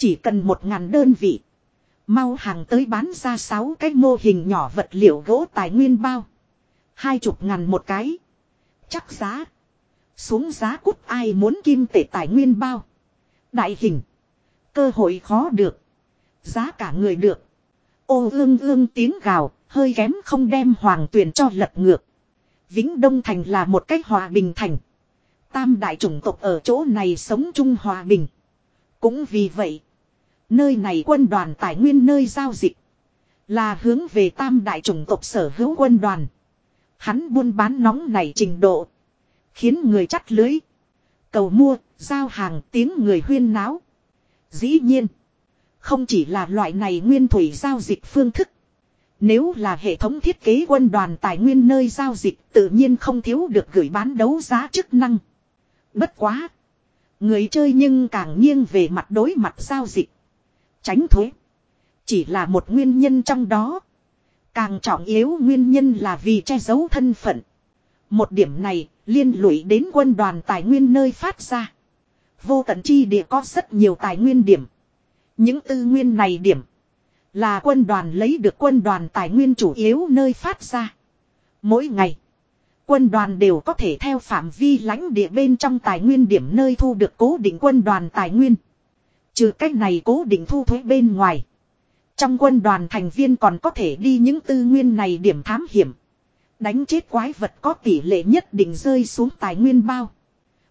Chỉ cần một ngàn đơn vị. Mau hàng tới bán ra sáu cái mô hình nhỏ vật liệu gỗ tài nguyên bao. Hai chục ngàn một cái. Chắc giá. Xuống giá cút ai muốn kim tệ tài nguyên bao. Đại hình. Cơ hội khó được. Giá cả người được. Ô ương ương tiếng gào, hơi kém không đem hoàng tuyển cho lật ngược. Vĩnh Đông Thành là một cách hòa bình thành. Tam đại chủng tộc ở chỗ này sống chung hòa bình. Cũng vì vậy, nơi này quân đoàn tài nguyên nơi giao dịch. Là hướng về tam đại chủng tộc sở hữu quân đoàn. Hắn buôn bán nóng này trình độ. Khiến người chắt lưới. Cầu mua, giao hàng tiếng người huyên náo. Dĩ nhiên. Không chỉ là loại này nguyên thủy giao dịch phương thức. Nếu là hệ thống thiết kế quân đoàn tài nguyên nơi giao dịch tự nhiên không thiếu được gửi bán đấu giá chức năng. Bất quá. Người chơi nhưng càng nghiêng về mặt đối mặt giao dịch. Tránh thuế. Chỉ là một nguyên nhân trong đó. Càng trọng yếu nguyên nhân là vì che giấu thân phận. Một điểm này liên lụy đến quân đoàn tài nguyên nơi phát ra. Vô tận chi địa có rất nhiều tài nguyên điểm. Những tư nguyên này điểm. Là quân đoàn lấy được quân đoàn tài nguyên chủ yếu nơi phát ra. Mỗi ngày. Quân đoàn đều có thể theo phạm vi lãnh địa bên trong tài nguyên điểm nơi thu được cố định quân đoàn tài nguyên. Trừ cách này cố định thu thuế bên ngoài. Trong quân đoàn thành viên còn có thể đi những tư nguyên này điểm thám hiểm. Đánh chết quái vật có tỷ lệ nhất định rơi xuống tài nguyên bao.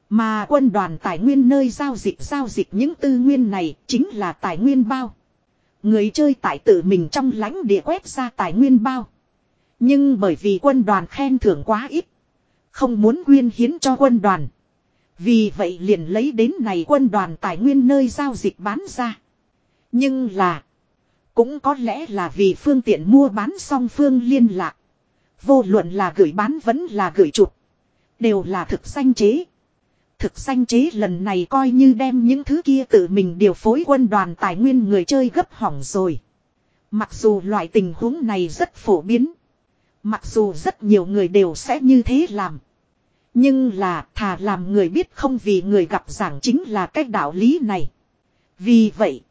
Mà quân đoàn tài nguyên nơi giao dịch giao dịch những tư nguyên này chính là tài nguyên bao. Người chơi tại tự mình trong lãnh địa quét ra tài nguyên bao. Nhưng bởi vì quân đoàn khen thưởng quá ít. Không muốn quyên hiến cho quân đoàn. Vì vậy liền lấy đến này quân đoàn tài nguyên nơi giao dịch bán ra. Nhưng là. Cũng có lẽ là vì phương tiện mua bán song phương liên lạc. Vô luận là gửi bán vẫn là gửi chụp. Đều là thực danh chế. Thực danh chế lần này coi như đem những thứ kia tự mình điều phối quân đoàn tài nguyên người chơi gấp hỏng rồi. Mặc dù loại tình huống này rất phổ biến. Mặc dù rất nhiều người đều sẽ như thế làm. Nhưng là thà làm người biết không vì người gặp giảng chính là cách đạo lý này. Vì vậy,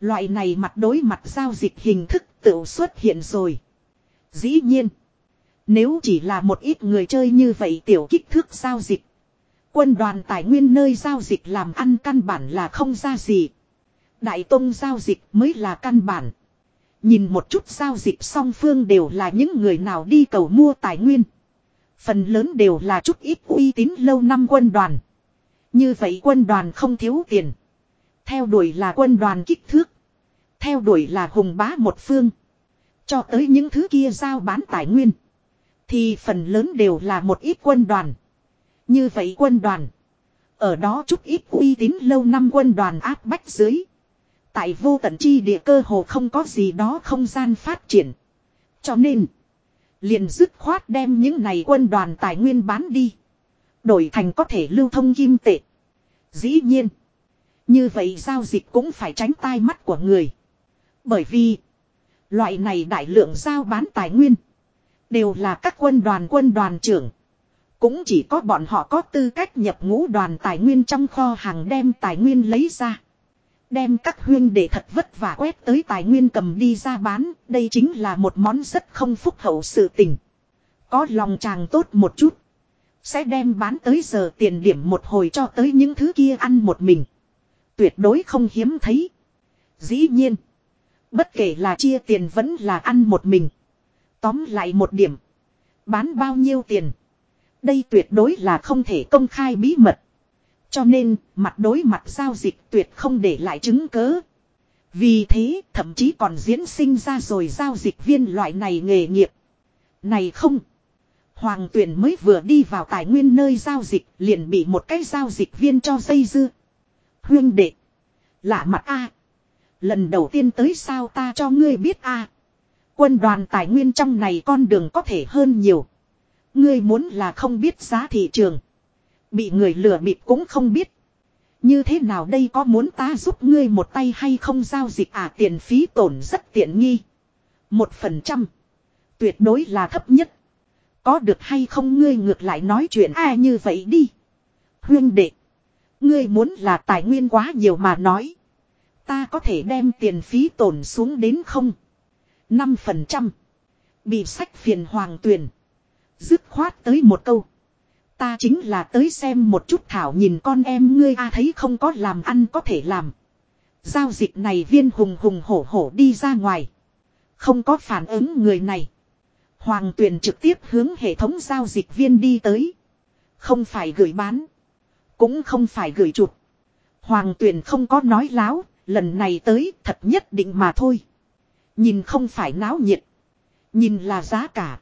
loại này mặt đối mặt giao dịch hình thức tự xuất hiện rồi. Dĩ nhiên, nếu chỉ là một ít người chơi như vậy tiểu kích thước giao dịch. Quân đoàn tài nguyên nơi giao dịch làm ăn căn bản là không ra gì. Đại tông giao dịch mới là căn bản. Nhìn một chút giao dịch song phương đều là những người nào đi cầu mua tài nguyên. Phần lớn đều là chút ít uy tín lâu năm quân đoàn. Như vậy quân đoàn không thiếu tiền. Theo đuổi là quân đoàn kích thước. Theo đuổi là hùng bá một phương. Cho tới những thứ kia giao bán tài nguyên. Thì phần lớn đều là một ít quân đoàn. Như vậy quân đoàn. Ở đó chút ít uy tín lâu năm quân đoàn áp bách dưới. Tại vô tận chi địa cơ hồ không có gì đó không gian phát triển. Cho nên. Liền dứt khoát đem những này quân đoàn tài nguyên bán đi. Đổi thành có thể lưu thông kim tệ. Dĩ nhiên. Như vậy giao dịch cũng phải tránh tai mắt của người. Bởi vì. Loại này đại lượng giao bán tài nguyên. Đều là các quân đoàn quân đoàn trưởng. Cũng chỉ có bọn họ có tư cách nhập ngũ đoàn tài nguyên trong kho hàng đem tài nguyên lấy ra. Đem các huyên để thật vất vả quét tới tài nguyên cầm đi ra bán, đây chính là một món rất không phúc hậu sự tình. Có lòng chàng tốt một chút. Sẽ đem bán tới giờ tiền điểm một hồi cho tới những thứ kia ăn một mình. Tuyệt đối không hiếm thấy. Dĩ nhiên. Bất kể là chia tiền vẫn là ăn một mình. Tóm lại một điểm. Bán bao nhiêu tiền. Đây tuyệt đối là không thể công khai bí mật. Cho nên, mặt đối mặt giao dịch tuyệt không để lại chứng cớ. Vì thế, thậm chí còn diễn sinh ra rồi giao dịch viên loại này nghề nghiệp. Này không! Hoàng tuyển mới vừa đi vào tài nguyên nơi giao dịch liền bị một cái giao dịch viên cho dây dưa. Huyên đệ! Lạ mặt a Lần đầu tiên tới sao ta cho ngươi biết a Quân đoàn tài nguyên trong này con đường có thể hơn nhiều. Ngươi muốn là không biết giá thị trường. Bị người lừa bịp cũng không biết. Như thế nào đây có muốn ta giúp ngươi một tay hay không giao dịch à tiền phí tổn rất tiện nghi. Một phần trăm. Tuyệt đối là thấp nhất. Có được hay không ngươi ngược lại nói chuyện ai như vậy đi. Huyên đệ. Ngươi muốn là tài nguyên quá nhiều mà nói. Ta có thể đem tiền phí tổn xuống đến không. 5%. Bị sách phiền hoàng tuyển. Dứt khoát tới một câu. Ta chính là tới xem một chút thảo nhìn con em ngươi a, thấy không có làm ăn có thể làm. Giao dịch này viên hùng hùng hổ hổ đi ra ngoài. Không có phản ứng người này. Hoàng tuyền trực tiếp hướng hệ thống giao dịch viên đi tới. Không phải gửi bán. Cũng không phải gửi chụp. Hoàng tuyền không có nói láo. Lần này tới thật nhất định mà thôi. Nhìn không phải náo nhiệt. Nhìn là giá cả.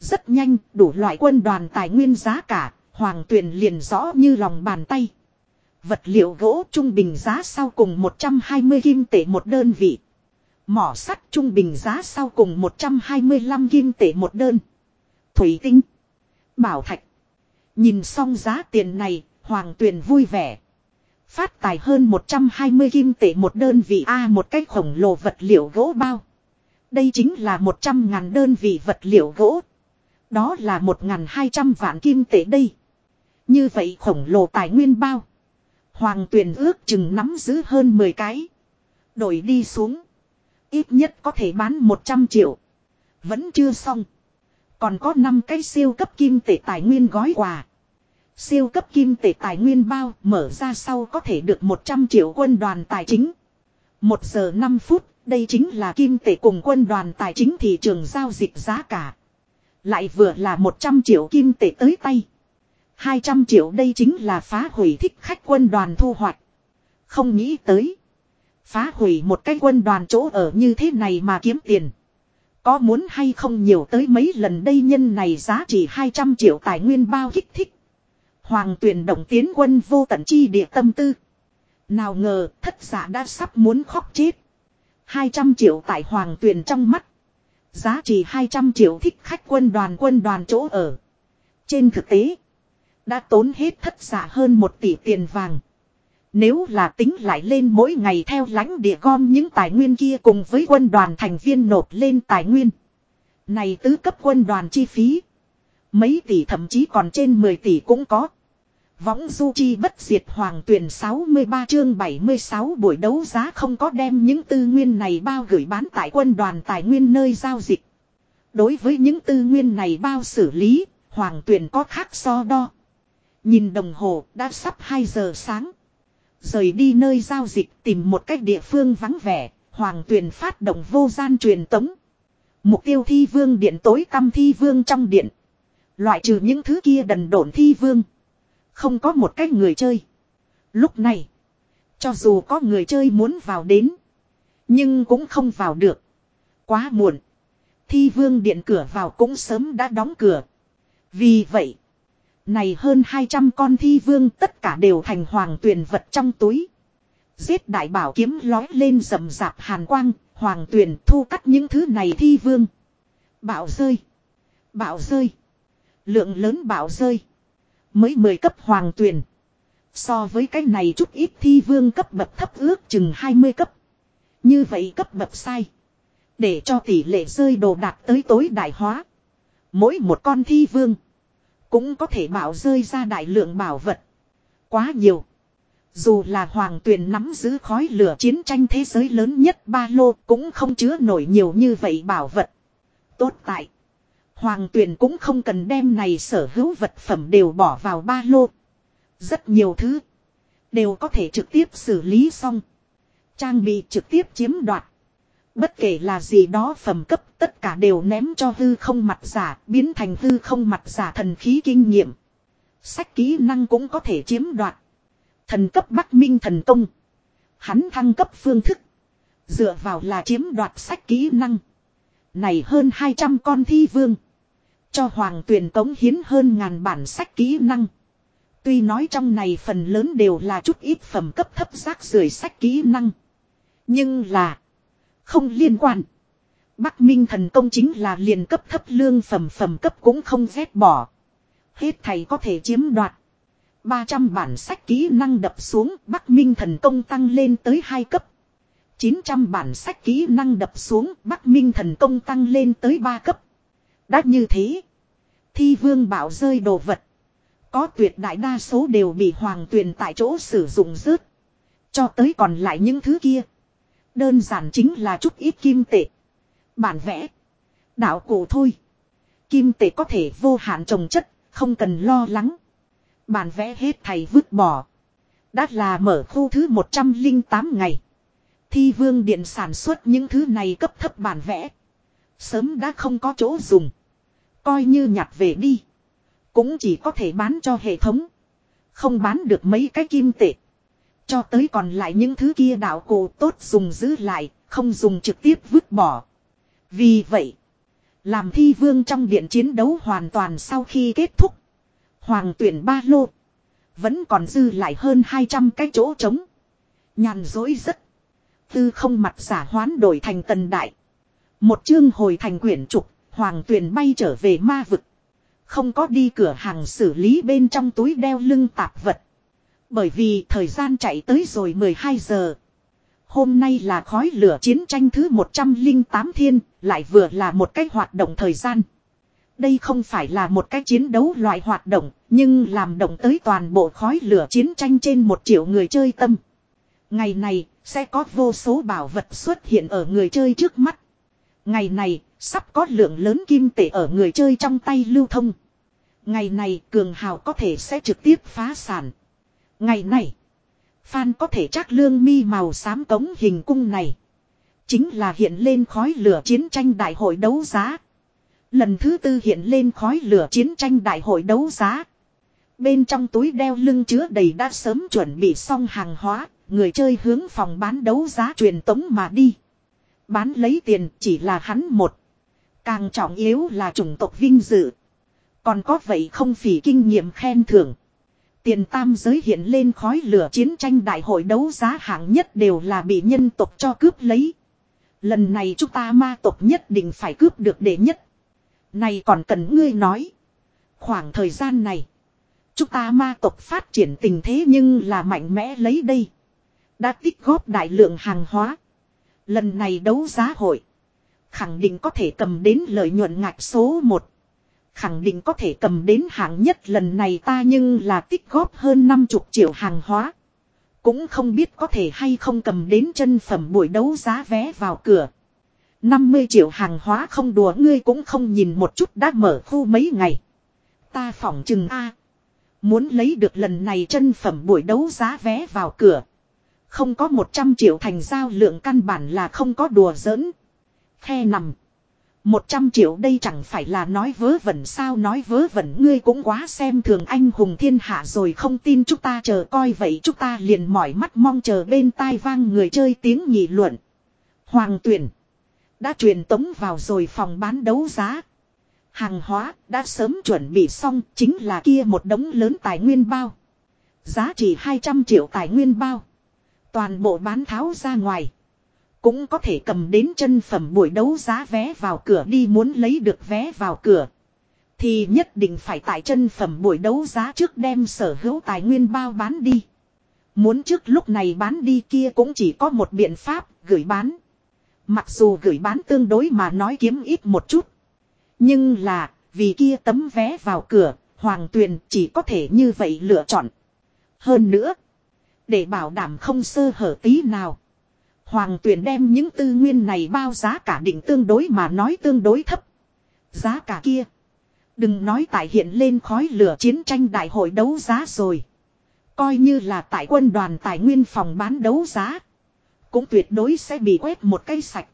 Rất nhanh đủ loại quân đoàn tài nguyên giá cả. Hoàng tuyền liền rõ như lòng bàn tay. Vật liệu gỗ trung bình giá sau cùng 120 kim tệ một đơn vị. Mỏ sắt trung bình giá sau cùng 125 kim tệ một đơn. Thủy tinh. Bảo thạch. Nhìn xong giá tiền này, Hoàng Tuyền vui vẻ. Phát tài hơn 120 kim tệ một đơn vị A một cách khổng lồ vật liệu gỗ bao. Đây chính là 100 ngàn đơn vị vật liệu gỗ. Đó là 1.200 vạn kim tệ đây. Như vậy khổng lồ tài nguyên bao. Hoàng tuyển ước chừng nắm giữ hơn 10 cái. Đổi đi xuống. Ít nhất có thể bán 100 triệu. Vẫn chưa xong. Còn có 5 cái siêu cấp kim tệ tài nguyên gói quà. Siêu cấp kim tệ tài nguyên bao mở ra sau có thể được 100 triệu quân đoàn tài chính. 1 giờ 5 phút, đây chính là kim tệ cùng quân đoàn tài chính thị trường giao dịch giá cả. Lại vừa là 100 triệu kim tệ tới tay. 200 triệu đây chính là phá hủy thích khách quân đoàn thu hoạch. Không nghĩ tới. Phá hủy một cái quân đoàn chỗ ở như thế này mà kiếm tiền. Có muốn hay không nhiều tới mấy lần đây nhân này giá trị 200 triệu tài nguyên bao kích thích. Hoàng tuyển động tiến quân vô tận chi địa tâm tư. Nào ngờ, thất giả đã sắp muốn khóc chết. 200 triệu tại hoàng tuyển trong mắt. Giá trị 200 triệu thích khách quân đoàn quân đoàn chỗ ở. Trên thực tế. Đã tốn hết thất giả hơn 1 tỷ tiền vàng. Nếu là tính lại lên mỗi ngày theo lãnh địa gom những tài nguyên kia cùng với quân đoàn thành viên nộp lên tài nguyên. Này tứ cấp quân đoàn chi phí. Mấy tỷ thậm chí còn trên 10 tỷ cũng có. Võng du chi bất diệt hoàng tuyển 63 chương 76 buổi đấu giá không có đem những tư nguyên này bao gửi bán tại quân đoàn tài nguyên nơi giao dịch. Đối với những tư nguyên này bao xử lý, hoàng tuyển có khác so đo. Nhìn đồng hồ đã sắp 2 giờ sáng. Rời đi nơi giao dịch tìm một cách địa phương vắng vẻ, hoàng tuyển phát động vô gian truyền tống. Mục tiêu thi vương điện tối tăm thi vương trong điện. Loại trừ những thứ kia đần độn thi vương. Không có một cách người chơi. Lúc này, cho dù có người chơi muốn vào đến, nhưng cũng không vào được. Quá muộn. Thi vương điện cửa vào cũng sớm đã đóng cửa. Vì vậy, này hơn 200 con thi vương tất cả đều thành hoàng tuyền vật trong túi. Giết đại bảo kiếm lói lên rầm rạp hàn quang, hoàng tuyền thu cắt những thứ này thi vương. Bảo rơi. Bảo rơi. Lượng lớn bảo rơi. Mới 10 cấp hoàng tuyền. So với cái này chút ít thi vương cấp bậc thấp ước chừng 20 cấp. Như vậy cấp bậc sai. Để cho tỷ lệ rơi đồ đạc tới tối đại hóa. Mỗi một con thi vương. Cũng có thể bảo rơi ra đại lượng bảo vật. Quá nhiều. Dù là hoàng tuyền nắm giữ khói lửa chiến tranh thế giới lớn nhất ba lô cũng không chứa nổi nhiều như vậy bảo vật. Tốt tại. Hoàng tuyền cũng không cần đem này sở hữu vật phẩm đều bỏ vào ba lô. Rất nhiều thứ. Đều có thể trực tiếp xử lý xong. Trang bị trực tiếp chiếm đoạt. Bất kể là gì đó phẩm cấp tất cả đều ném cho hư không mặt giả, biến thành hư không mặt giả thần khí kinh nghiệm. Sách kỹ năng cũng có thể chiếm đoạt. Thần cấp Bắc Minh thần công. Hắn thăng cấp phương thức. Dựa vào là chiếm đoạt sách kỹ năng. Này hơn 200 con thi vương. Cho hoàng tuyển cống hiến hơn ngàn bản sách kỹ năng. Tuy nói trong này phần lớn đều là chút ít phẩm cấp thấp rác rưởi sách kỹ năng. Nhưng là. Không liên quan. Bắc Minh thần công chính là liền cấp thấp lương phẩm phẩm cấp cũng không rét bỏ. Hết thầy có thể chiếm đoạt. 300 bản sách kỹ năng đập xuống, Bắc Minh thần công tăng lên tới 2 cấp. 900 bản sách kỹ năng đập xuống, Bắc Minh thần công tăng lên tới 3 cấp. Đã như thế. Thi vương bảo rơi đồ vật. Có tuyệt đại đa số đều bị hoàng tuyền tại chỗ sử dụng rớt. Cho tới còn lại những thứ kia. Đơn giản chính là chút ít kim tệ. Bản vẽ. Đạo cổ thôi. Kim tệ có thể vô hạn trồng chất, không cần lo lắng. Bản vẽ hết thầy vứt bỏ. Đã là mở khu thứ 108 ngày. Thi vương điện sản xuất những thứ này cấp thấp bản vẽ. Sớm đã không có chỗ dùng. Coi như nhặt về đi. Cũng chỉ có thể bán cho hệ thống. Không bán được mấy cái kim tệ. Cho tới còn lại những thứ kia đạo cổ tốt dùng giữ lại, không dùng trực tiếp vứt bỏ. Vì vậy, làm thi vương trong điện chiến đấu hoàn toàn sau khi kết thúc. Hoàng tuyển ba lô. Vẫn còn dư lại hơn 200 cái chỗ trống. Nhàn dối rất. Tư không mặt giả hoán đổi thành tần đại. Một chương hồi thành quyển trục, hoàng Tuyền bay trở về ma vực. Không có đi cửa hàng xử lý bên trong túi đeo lưng tạp vật. Bởi vì thời gian chạy tới rồi 12 giờ. Hôm nay là khói lửa chiến tranh thứ 108 thiên, lại vừa là một cái hoạt động thời gian. Đây không phải là một cái chiến đấu loại hoạt động, nhưng làm động tới toàn bộ khói lửa chiến tranh trên một triệu người chơi tâm. Ngày này, sẽ có vô số bảo vật xuất hiện ở người chơi trước mắt. Ngày này, sắp có lượng lớn kim tệ ở người chơi trong tay lưu thông. Ngày này, cường hào có thể sẽ trực tiếp phá sản. Ngày này, Phan có thể chắc lương mi màu xám cống hình cung này. Chính là hiện lên khói lửa chiến tranh đại hội đấu giá. Lần thứ tư hiện lên khói lửa chiến tranh đại hội đấu giá. Bên trong túi đeo lưng chứa đầy đã sớm chuẩn bị xong hàng hóa, người chơi hướng phòng bán đấu giá truyền tống mà đi. Bán lấy tiền chỉ là hắn một. Càng trọng yếu là chủng tộc vinh dự. Còn có vậy không phỉ kinh nghiệm khen thưởng. Tiền tam giới hiện lên khói lửa chiến tranh đại hội đấu giá hạng nhất đều là bị nhân tộc cho cướp lấy. Lần này chúng ta ma tộc nhất định phải cướp được đệ nhất. Này còn cần ngươi nói. Khoảng thời gian này. Chúng ta ma tộc phát triển tình thế nhưng là mạnh mẽ lấy đây. Đã tích góp đại lượng hàng hóa. Lần này đấu giá hội. Khẳng định có thể cầm đến lợi nhuận ngạch số 1. Khẳng định có thể cầm đến hạng nhất lần này ta nhưng là tích góp hơn 50 triệu hàng hóa. Cũng không biết có thể hay không cầm đến chân phẩm buổi đấu giá vé vào cửa. 50 triệu hàng hóa không đùa, ngươi cũng không nhìn một chút đã mở khu mấy ngày. Ta phỏng chừng A. Muốn lấy được lần này chân phẩm buổi đấu giá vé vào cửa. Không có 100 triệu thành giao lượng căn bản là không có đùa giỡn. Khe nằm. 100 triệu đây chẳng phải là nói vớ vẩn sao, nói vớ vẩn ngươi cũng quá xem thường anh hùng thiên hạ rồi không tin chúng ta chờ coi vậy, chúng ta liền mỏi mắt mong chờ bên tai vang người chơi tiếng nhị luận. Hoàng tuyển. Đã truyền tống vào rồi phòng bán đấu giá. Hàng hóa đã sớm chuẩn bị xong, chính là kia một đống lớn tài nguyên bao. Giá trị 200 triệu tài nguyên bao. Toàn bộ bán tháo ra ngoài. Cũng có thể cầm đến chân phẩm buổi đấu giá vé vào cửa đi muốn lấy được vé vào cửa. Thì nhất định phải tại chân phẩm buổi đấu giá trước đem sở hữu tài nguyên bao bán đi. Muốn trước lúc này bán đi kia cũng chỉ có một biện pháp, gửi bán. Mặc dù gửi bán tương đối mà nói kiếm ít một chút. Nhưng là, vì kia tấm vé vào cửa, Hoàng Tuyền chỉ có thể như vậy lựa chọn. Hơn nữa, để bảo đảm không sơ hở tí nào. Hoàng Tuyền đem những tư nguyên này bao giá cả định tương đối mà nói tương đối thấp. Giá cả kia. Đừng nói tại hiện lên khói lửa chiến tranh đại hội đấu giá rồi. Coi như là tại quân đoàn tài nguyên phòng bán đấu giá. Cũng tuyệt đối sẽ bị quét một cây sạch.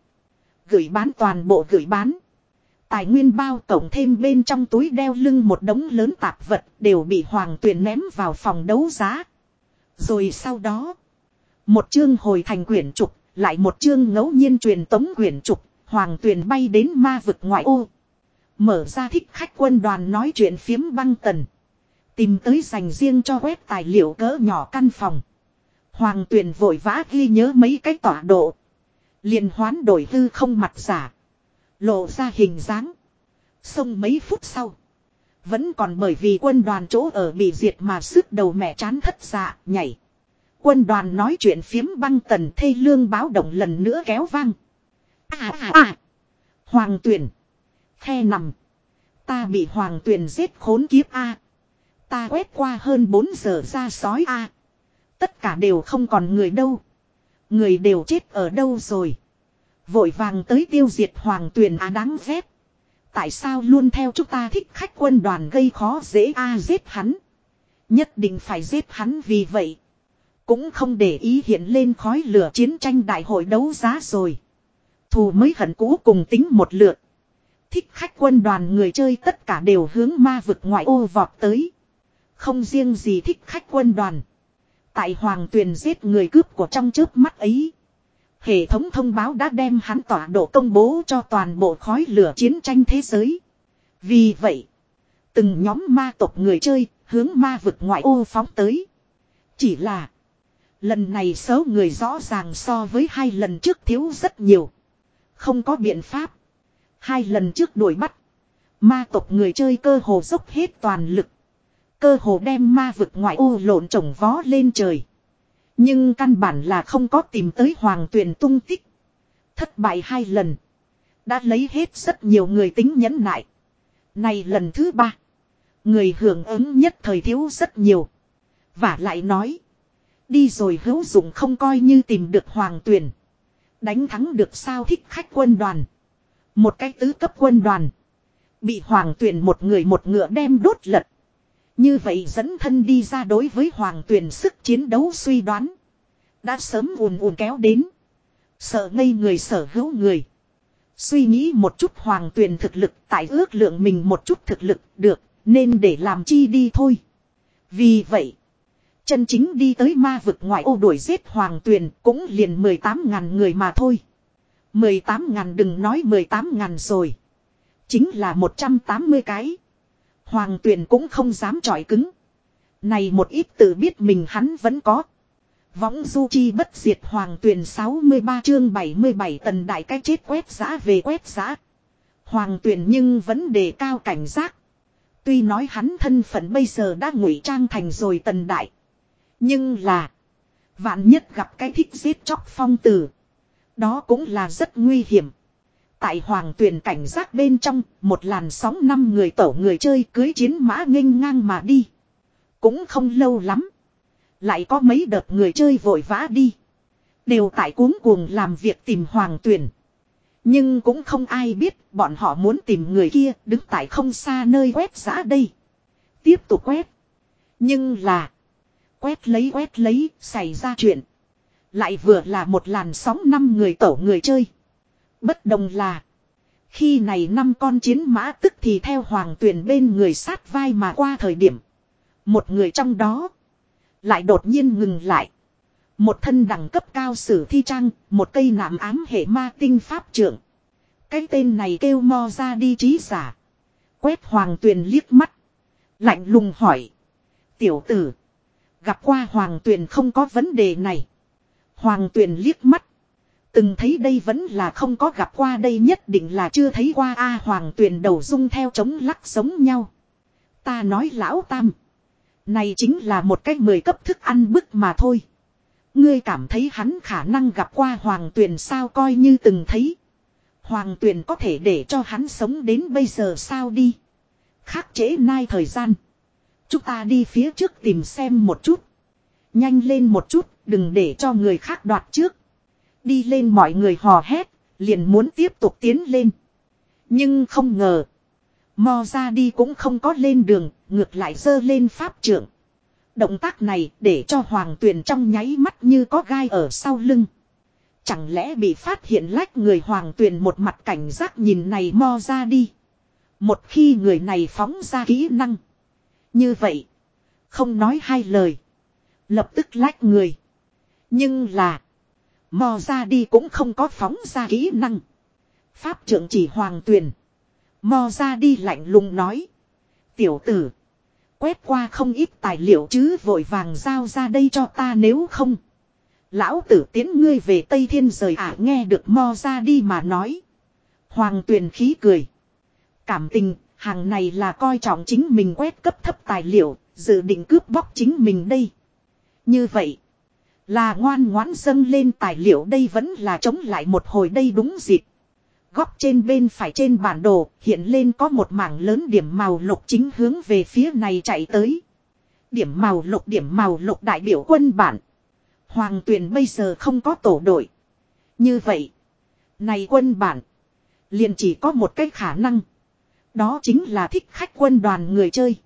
Gửi bán toàn bộ gửi bán. Tài nguyên bao tổng thêm bên trong túi đeo lưng một đống lớn tạp vật đều bị hoàng tuyền ném vào phòng đấu giá. Rồi sau đó. Một chương hồi thành quyển trục, lại một chương ngẫu nhiên truyền tống quyển trục, hoàng tuyền bay đến ma vực ngoại ô. Mở ra thích khách quân đoàn nói chuyện phiếm băng tần. Tìm tới dành riêng cho web tài liệu cỡ nhỏ căn phòng. Hoàng tuyền vội vã ghi nhớ mấy cái tọa độ. liền hoán đổi hư không mặt giả. Lộ ra hình dáng. Xong mấy phút sau. Vẫn còn bởi vì quân đoàn chỗ ở bị diệt mà sức đầu mẹ chán thất dạ, nhảy. Quân đoàn nói chuyện phiếm băng tần thê lương báo động lần nữa kéo vang. À à à. Hoàng tuyển. Khe nằm. Ta bị hoàng tuyển giết khốn kiếp a. Ta quét qua hơn 4 giờ ra sói a Tất cả đều không còn người đâu. Người đều chết ở đâu rồi. Vội vàng tới tiêu diệt hoàng tuyền a đáng ghét. Tại sao luôn theo chúng ta thích khách quân đoàn gây khó dễ a giết hắn. Nhất định phải giết hắn vì vậy. Cũng không để ý hiện lên khói lửa chiến tranh đại hội đấu giá rồi. Thù mới hận cũ cùng tính một lượt. Thích khách quân đoàn người chơi tất cả đều hướng ma vực ngoại ô vọt tới. Không riêng gì thích khách quân đoàn. Tại hoàng tuyền giết người cướp của trong trước mắt ấy. Hệ thống thông báo đã đem hắn tọa độ công bố cho toàn bộ khói lửa chiến tranh thế giới. Vì vậy, từng nhóm ma tộc người chơi hướng ma vực ngoại ô phóng tới. Chỉ là, lần này số người rõ ràng so với hai lần trước thiếu rất nhiều. Không có biện pháp. Hai lần trước đuổi bắt, ma tộc người chơi cơ hồ dốc hết toàn lực. Cơ hồ đem ma vực ngoại ô lộn trồng vó lên trời. Nhưng căn bản là không có tìm tới hoàng tuyền tung tích. Thất bại hai lần. Đã lấy hết rất nhiều người tính nhẫn nại. Này lần thứ ba. Người hưởng ứng nhất thời thiếu rất nhiều. Và lại nói. Đi rồi hữu dụng không coi như tìm được hoàng tuyền. Đánh thắng được sao thích khách quân đoàn. Một cái tứ cấp quân đoàn. Bị hoàng tuyền một người một ngựa đem đốt lật. Như vậy dẫn thân đi ra đối với hoàng tuyển sức chiến đấu suy đoán. Đã sớm ùn ùn kéo đến. Sợ ngây người sở hữu người. Suy nghĩ một chút hoàng tuyển thực lực tại ước lượng mình một chút thực lực được nên để làm chi đi thôi. Vì vậy. Chân chính đi tới ma vực ngoại ô đuổi giết hoàng tuyền cũng liền 18 ngàn người mà thôi. 18 ngàn đừng nói 18 ngàn rồi. Chính là 180 cái. Hoàng tuyền cũng không dám chọi cứng. Này một ít tự biết mình hắn vẫn có. Võng du chi bất diệt hoàng tuyền 63 chương 77 tần đại cách chết quét giã về quét giã. Hoàng tuyền nhưng vẫn đề cao cảnh giác. Tuy nói hắn thân phận bây giờ đã ngụy trang thành rồi tần đại. Nhưng là. Vạn nhất gặp cái thích giết chóc phong tử. Đó cũng là rất nguy hiểm. Tại hoàng tuyển cảnh giác bên trong, một làn sóng năm người tổ người chơi cưới chiến mã nghênh ngang mà đi. Cũng không lâu lắm. Lại có mấy đợt người chơi vội vã đi. Đều tại cuống cuồng làm việc tìm hoàng tuyển. Nhưng cũng không ai biết bọn họ muốn tìm người kia đứng tại không xa nơi quét giã đây. Tiếp tục quét. Nhưng là. Quét lấy quét lấy, xảy ra chuyện. Lại vừa là một làn sóng năm người tổ người chơi. Bất đồng là. Khi này năm con chiến mã tức thì theo hoàng tuyển bên người sát vai mà qua thời điểm. Một người trong đó. Lại đột nhiên ngừng lại. Một thân đẳng cấp cao sử thi trang. Một cây nạm ám hệ ma tinh pháp trưởng. Cái tên này kêu mo ra đi trí giả. Quét hoàng tuyền liếc mắt. Lạnh lùng hỏi. Tiểu tử. Gặp qua hoàng tuyền không có vấn đề này. Hoàng tuyền liếc mắt. Từng thấy đây vẫn là không có gặp qua đây nhất định là chưa thấy qua A hoàng tuyền đầu dung theo chống lắc sống nhau. Ta nói lão tam. Này chính là một cách mười cấp thức ăn bức mà thôi. Ngươi cảm thấy hắn khả năng gặp qua hoàng tuyền sao coi như từng thấy. Hoàng tuyền có thể để cho hắn sống đến bây giờ sao đi. Khác trễ nai thời gian. Chúng ta đi phía trước tìm xem một chút. Nhanh lên một chút, đừng để cho người khác đoạt trước. Đi lên mọi người hò hét, liền muốn tiếp tục tiến lên. Nhưng không ngờ. Mò ra đi cũng không có lên đường, ngược lại dơ lên pháp trưởng. Động tác này để cho hoàng tuyền trong nháy mắt như có gai ở sau lưng. Chẳng lẽ bị phát hiện lách người hoàng tuyền một mặt cảnh giác nhìn này mo ra đi. Một khi người này phóng ra kỹ năng. Như vậy. Không nói hai lời. Lập tức lách người. Nhưng là. Mò ra đi cũng không có phóng ra kỹ năng. Pháp trưởng chỉ hoàng tuyền. Mò ra đi lạnh lùng nói. Tiểu tử. Quét qua không ít tài liệu chứ vội vàng giao ra đây cho ta nếu không. Lão tử tiến ngươi về Tây Thiên rời ả nghe được mo ra đi mà nói. Hoàng tuyền khí cười. Cảm tình, hàng này là coi trọng chính mình quét cấp thấp tài liệu, dự định cướp bóc chính mình đây. Như vậy, là ngoan ngoãn dâng lên tài liệu đây vẫn là chống lại một hồi đây đúng dịp. Góc trên bên phải trên bản đồ hiện lên có một mảng lớn điểm màu lục chính hướng về phía này chạy tới. Điểm màu lục điểm màu lục đại biểu quân bản. Hoàng tuyển bây giờ không có tổ đội. Như vậy. Này quân bản. Liền chỉ có một cách khả năng. Đó chính là thích khách quân đoàn người chơi.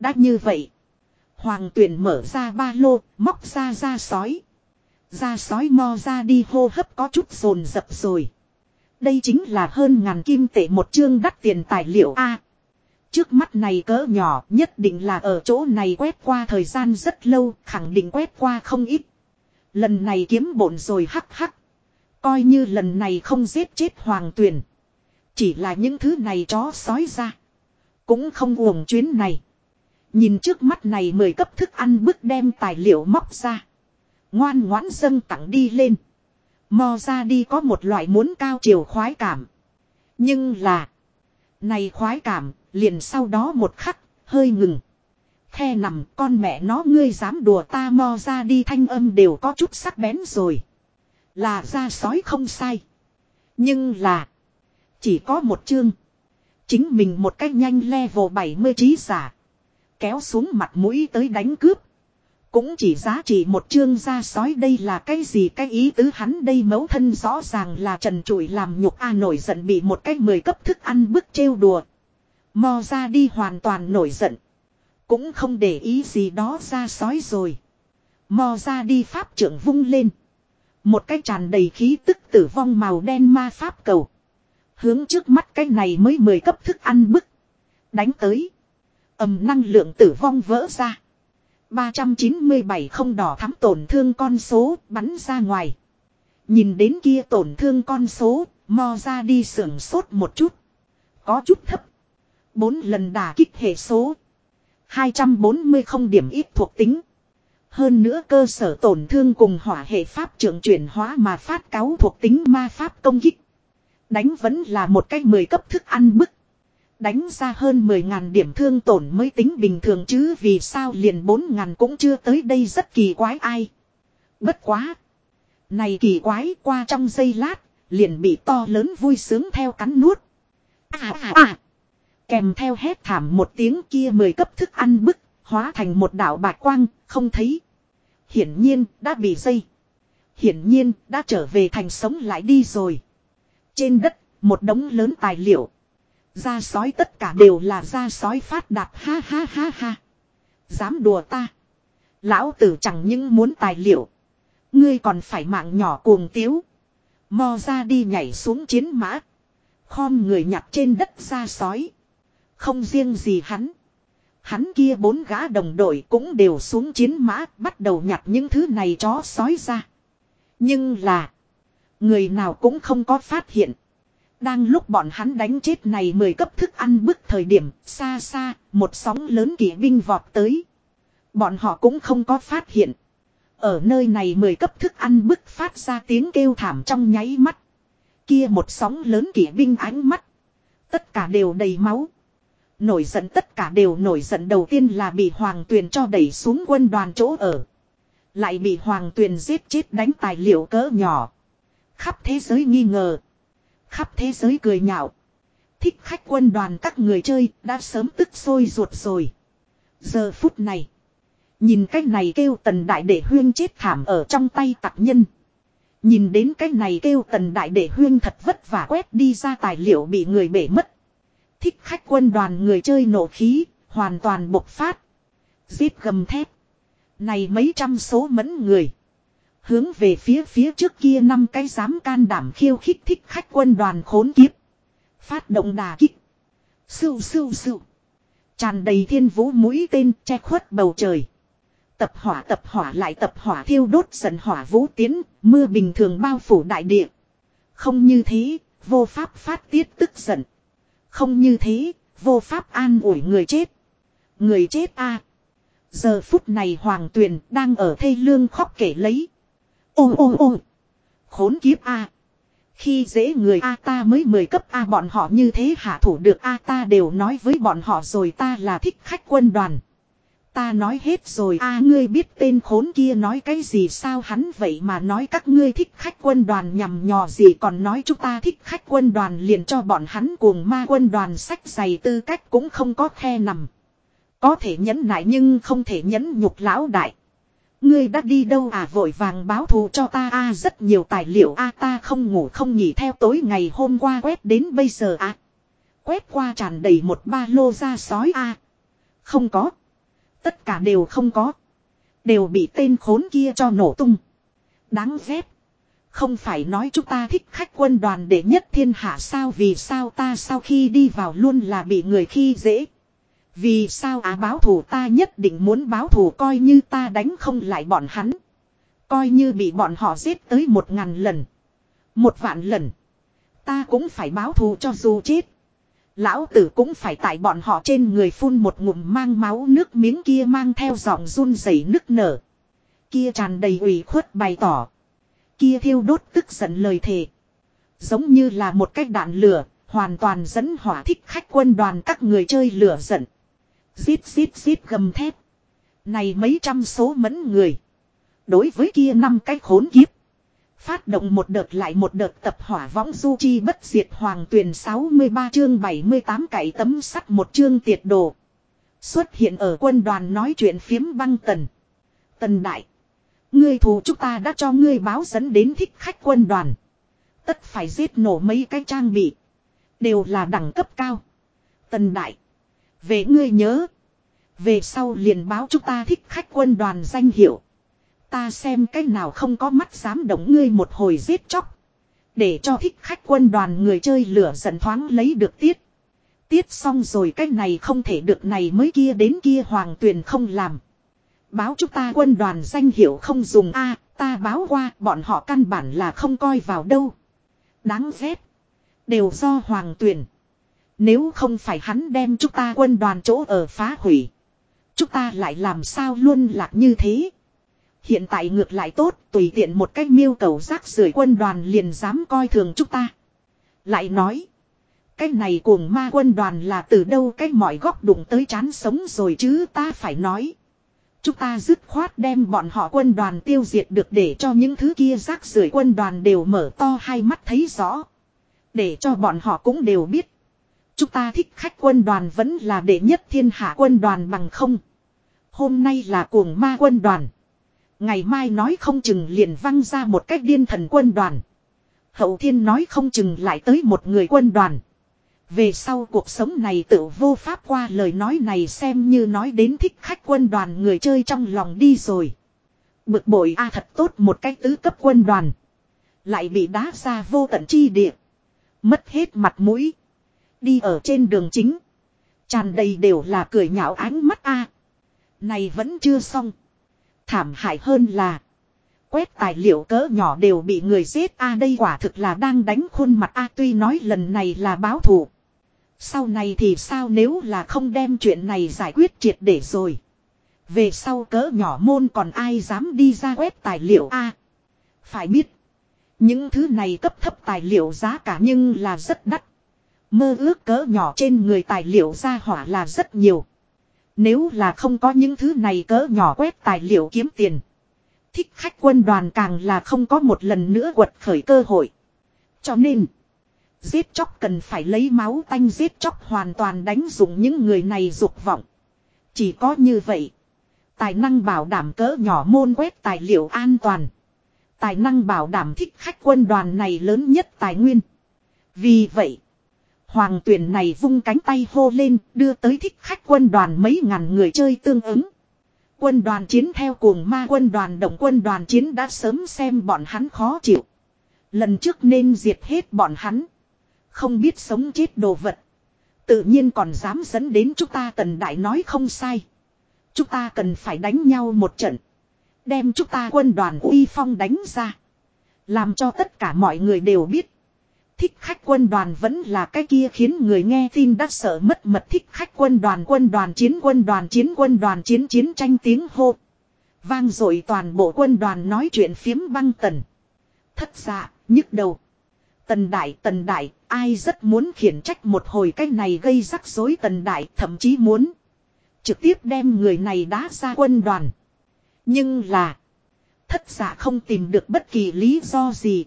Đã như vậy. Hoàng tuyển mở ra ba lô, móc ra ra sói. Ra sói mo ra đi hô hấp có chút rồn rập rồi. Đây chính là hơn ngàn kim tệ một chương đắt tiền tài liệu A. trước mắt này cỡ nhỏ nhất định là ở chỗ này quét qua thời gian rất lâu, khẳng định quét qua không ít. Lần này kiếm bổn rồi hắc hắc. Coi như lần này không giết chết hoàng tuyền. Chỉ là những thứ này chó sói ra. Cũng không uổng chuyến này. Nhìn trước mắt này mười cấp thức ăn bước đem tài liệu móc ra. Ngoan ngoãn dâng tặng đi lên. Mò ra đi có một loại muốn cao chiều khoái cảm. Nhưng là. Này khoái cảm, liền sau đó một khắc, hơi ngừng. Khe nằm con mẹ nó ngươi dám đùa ta mò ra đi thanh âm đều có chút sắc bén rồi. Là ra sói không sai. Nhưng là. Chỉ có một chương. Chính mình một cách nhanh level 70 trí giả. Kéo xuống mặt mũi tới đánh cướp. Cũng chỉ giá trị một chương ra sói đây là cái gì cái ý tứ hắn đây mấu thân rõ ràng là trần trụi làm nhục a nổi giận bị một cái mười cấp thức ăn bức trêu đùa. Mò ra đi hoàn toàn nổi giận. Cũng không để ý gì đó ra sói rồi. Mò ra đi pháp trưởng vung lên. Một cái tràn đầy khí tức tử vong màu đen ma pháp cầu. Hướng trước mắt cái này mới mười cấp thức ăn bức. Đánh tới. ầm năng lượng tử vong vỡ ra. 397 không đỏ thắm tổn thương con số bắn ra ngoài. Nhìn đến kia tổn thương con số, mo ra đi sưởng sốt một chút. Có chút thấp. Bốn lần đả kích hệ số. 240 không điểm ít thuộc tính. Hơn nữa cơ sở tổn thương cùng hỏa hệ pháp trưởng chuyển hóa mà phát cáo thuộc tính ma pháp công kích. Đánh vẫn là một cách mười cấp thức ăn bức. Đánh ra hơn 10.000 điểm thương tổn mới tính bình thường chứ vì sao liền 4.000 cũng chưa tới đây rất kỳ quái ai. Bất quá. Này kỳ quái qua trong giây lát, liền bị to lớn vui sướng theo cắn nuốt. À à à. Kèm theo hét thảm một tiếng kia mười cấp thức ăn bức, hóa thành một đảo bạc quang, không thấy. Hiển nhiên, đã bị dây. Hiển nhiên, đã trở về thành sống lại đi rồi. Trên đất, một đống lớn tài liệu. Da sói tất cả đều là da sói phát đạt ha ha ha ha. Dám đùa ta. Lão tử chẳng những muốn tài liệu. Ngươi còn phải mạng nhỏ cuồng tiếu. Mò ra đi nhảy xuống chiến mã. Khom người nhặt trên đất da sói. Không riêng gì hắn. Hắn kia bốn gã đồng đội cũng đều xuống chiến mã bắt đầu nhặt những thứ này chó sói ra. Nhưng là. Người nào cũng không có phát hiện. Đang lúc bọn hắn đánh chết này mười cấp thức ăn bức thời điểm, xa xa, một sóng lớn kỵ binh vọt tới. Bọn họ cũng không có phát hiện. Ở nơi này mười cấp thức ăn bức phát ra tiếng kêu thảm trong nháy mắt. Kia một sóng lớn kỵ binh ánh mắt. Tất cả đều đầy máu. Nổi giận tất cả đều nổi giận đầu tiên là bị hoàng tuyền cho đẩy xuống quân đoàn chỗ ở. Lại bị hoàng tuyền giết chết đánh tài liệu cỡ nhỏ. Khắp thế giới nghi ngờ. Khắp thế giới cười nhạo. Thích khách quân đoàn các người chơi đã sớm tức sôi ruột rồi. Giờ phút này. Nhìn cái này kêu tần đại đệ huyên chết thảm ở trong tay tặc nhân. Nhìn đến cái này kêu tần đại đệ huyên thật vất vả quét đi ra tài liệu bị người bể mất. Thích khách quân đoàn người chơi nổ khí, hoàn toàn bộc phát. Giết gầm thép. Này mấy trăm số mẫn người. Hướng về phía phía trước kia năm cái dám can đảm khiêu khích thích khách quân đoàn khốn kiếp. Phát động đà kích. Sưu sưu sưu. Tràn đầy thiên vũ mũi tên che khuất bầu trời. Tập hỏa tập hỏa lại tập hỏa thiêu đốt dần hỏa vũ tiến, mưa bình thường bao phủ đại địa. Không như thế, vô pháp phát tiết tức giận. Không như thế, vô pháp an ủi người chết. Người chết a Giờ phút này hoàng tuyền đang ở thây lương khóc kể lấy. Ôm ôm ôm. Khốn kiếp a. Khi dễ người a ta mới mười cấp a bọn họ như thế hạ thủ được a ta đều nói với bọn họ rồi ta là thích khách quân đoàn. Ta nói hết rồi a ngươi biết tên khốn kia nói cái gì sao hắn vậy mà nói các ngươi thích khách quân đoàn nhằm nhò gì còn nói chúng ta thích khách quân đoàn liền cho bọn hắn cuồng ma quân đoàn sách giày tư cách cũng không có khe nằm. Có thể nhẫn nại nhưng không thể nhẫn nhục lão đại. Ngươi đã đi đâu à vội vàng báo thù cho ta a, rất nhiều tài liệu a, ta không ngủ không nghỉ theo tối ngày hôm qua quét đến bây giờ a Quét qua tràn đầy một ba lô ra sói a Không có. Tất cả đều không có. Đều bị tên khốn kia cho nổ tung. Đáng ghét. Không phải nói chúng ta thích khách quân đoàn để nhất thiên hạ sao vì sao ta sau khi đi vào luôn là bị người khi dễ. Vì sao á báo thù ta nhất định muốn báo thù coi như ta đánh không lại bọn hắn. Coi như bị bọn họ giết tới một ngàn lần. Một vạn lần. Ta cũng phải báo thù cho dù chết. Lão tử cũng phải tại bọn họ trên người phun một ngụm mang máu nước miếng kia mang theo giọng run rẩy nức nở. Kia tràn đầy ủy khuất bày tỏ. Kia thiêu đốt tức giận lời thề. Giống như là một cái đạn lửa, hoàn toàn dẫn hỏa thích khách quân đoàn các người chơi lửa giận. Xít xít xít gầm thép. Này mấy trăm số mẫn người. Đối với kia năm cái khốn kiếp. Phát động một đợt lại một đợt tập hỏa võng du chi bất diệt hoàng tuyển 63 chương 78 cải tấm sắt một chương tiệt đồ. Xuất hiện ở quân đoàn nói chuyện phiếm băng tần. Tần đại. Ngươi thù chúng ta đã cho ngươi báo dẫn đến thích khách quân đoàn. Tất phải giết nổ mấy cái trang bị. Đều là đẳng cấp cao. Tần đại. Về ngươi nhớ. Về sau liền báo chúng ta thích khách quân đoàn danh hiệu. Ta xem cái nào không có mắt dám động ngươi một hồi giết chóc. Để cho thích khách quân đoàn người chơi lửa giận thoáng lấy được tiết. Tiết xong rồi cái này không thể được này mới kia đến kia hoàng tuyền không làm. Báo chúng ta quân đoàn danh hiệu không dùng a, ta báo qua, bọn họ căn bản là không coi vào đâu. Đáng ghét. Đều do hoàng tuyền. Nếu không phải hắn đem chúng ta quân đoàn chỗ ở phá hủy. Chúng ta lại làm sao luôn lạc như thế. Hiện tại ngược lại tốt, tùy tiện một cách miêu cầu rác rưởi quân đoàn liền dám coi thường chúng ta. Lại nói, cái này cuồng ma quân đoàn là từ đâu cái mọi góc đụng tới chán sống rồi chứ ta phải nói. Chúng ta dứt khoát đem bọn họ quân đoàn tiêu diệt được để cho những thứ kia rác rưởi quân đoàn đều mở to hai mắt thấy rõ. Để cho bọn họ cũng đều biết. Chúng ta thích khách quân đoàn vẫn là đệ nhất thiên hạ quân đoàn bằng không. Hôm nay là cuồng ma quân đoàn. Ngày mai nói không chừng liền văng ra một cách điên thần quân đoàn. Hậu thiên nói không chừng lại tới một người quân đoàn. Về sau cuộc sống này tự vô pháp qua lời nói này xem như nói đến thích khách quân đoàn người chơi trong lòng đi rồi. Bực bội a thật tốt một cái tứ cấp quân đoàn. Lại bị đá ra vô tận chi địa. Mất hết mặt mũi. Đi ở trên đường chính. Tràn đầy đều là cười nhạo ánh mắt a. Này vẫn chưa xong. Thảm hại hơn là. Quét tài liệu cỡ nhỏ đều bị người giết a đây quả thực là đang đánh khuôn mặt a tuy nói lần này là báo thù. Sau này thì sao nếu là không đem chuyện này giải quyết triệt để rồi. Về sau cỡ nhỏ môn còn ai dám đi ra quét tài liệu a Phải biết. Những thứ này cấp thấp tài liệu giá cả nhưng là rất đắt. Mơ ước cỡ nhỏ trên người tài liệu ra hỏa là rất nhiều. Nếu là không có những thứ này cỡ nhỏ quét tài liệu kiếm tiền. Thích khách quân đoàn càng là không có một lần nữa quật khởi cơ hội. Cho nên, giết chóc cần phải lấy máu tanh giết chóc hoàn toàn đánh dụng những người này dục vọng. Chỉ có như vậy, tài năng bảo đảm cỡ nhỏ môn quét tài liệu an toàn. Tài năng bảo đảm thích khách quân đoàn này lớn nhất tài nguyên. Vì vậy, Hoàng tuyển này vung cánh tay hô lên, đưa tới thích khách quân đoàn mấy ngàn người chơi tương ứng. Quân đoàn chiến theo cuồng ma quân đoàn động quân đoàn chiến đã sớm xem bọn hắn khó chịu. Lần trước nên diệt hết bọn hắn. Không biết sống chết đồ vật. Tự nhiên còn dám dẫn đến chúng ta tần đại nói không sai. Chúng ta cần phải đánh nhau một trận. Đem chúng ta quân đoàn uy phong đánh ra. Làm cho tất cả mọi người đều biết. Thích khách quân đoàn vẫn là cái kia khiến người nghe tin đã sợ mất mật thích khách quân đoàn quân đoàn chiến quân đoàn chiến quân đoàn chiến chiến tranh tiếng hô. Vang dội toàn bộ quân đoàn nói chuyện phiếm băng tần. Thất dạ, nhức đầu. Tần đại tần đại, ai rất muốn khiển trách một hồi cái này gây rắc rối tần đại thậm chí muốn. Trực tiếp đem người này đá ra quân đoàn. Nhưng là. Thất giả dạ không tìm được bất kỳ lý do gì.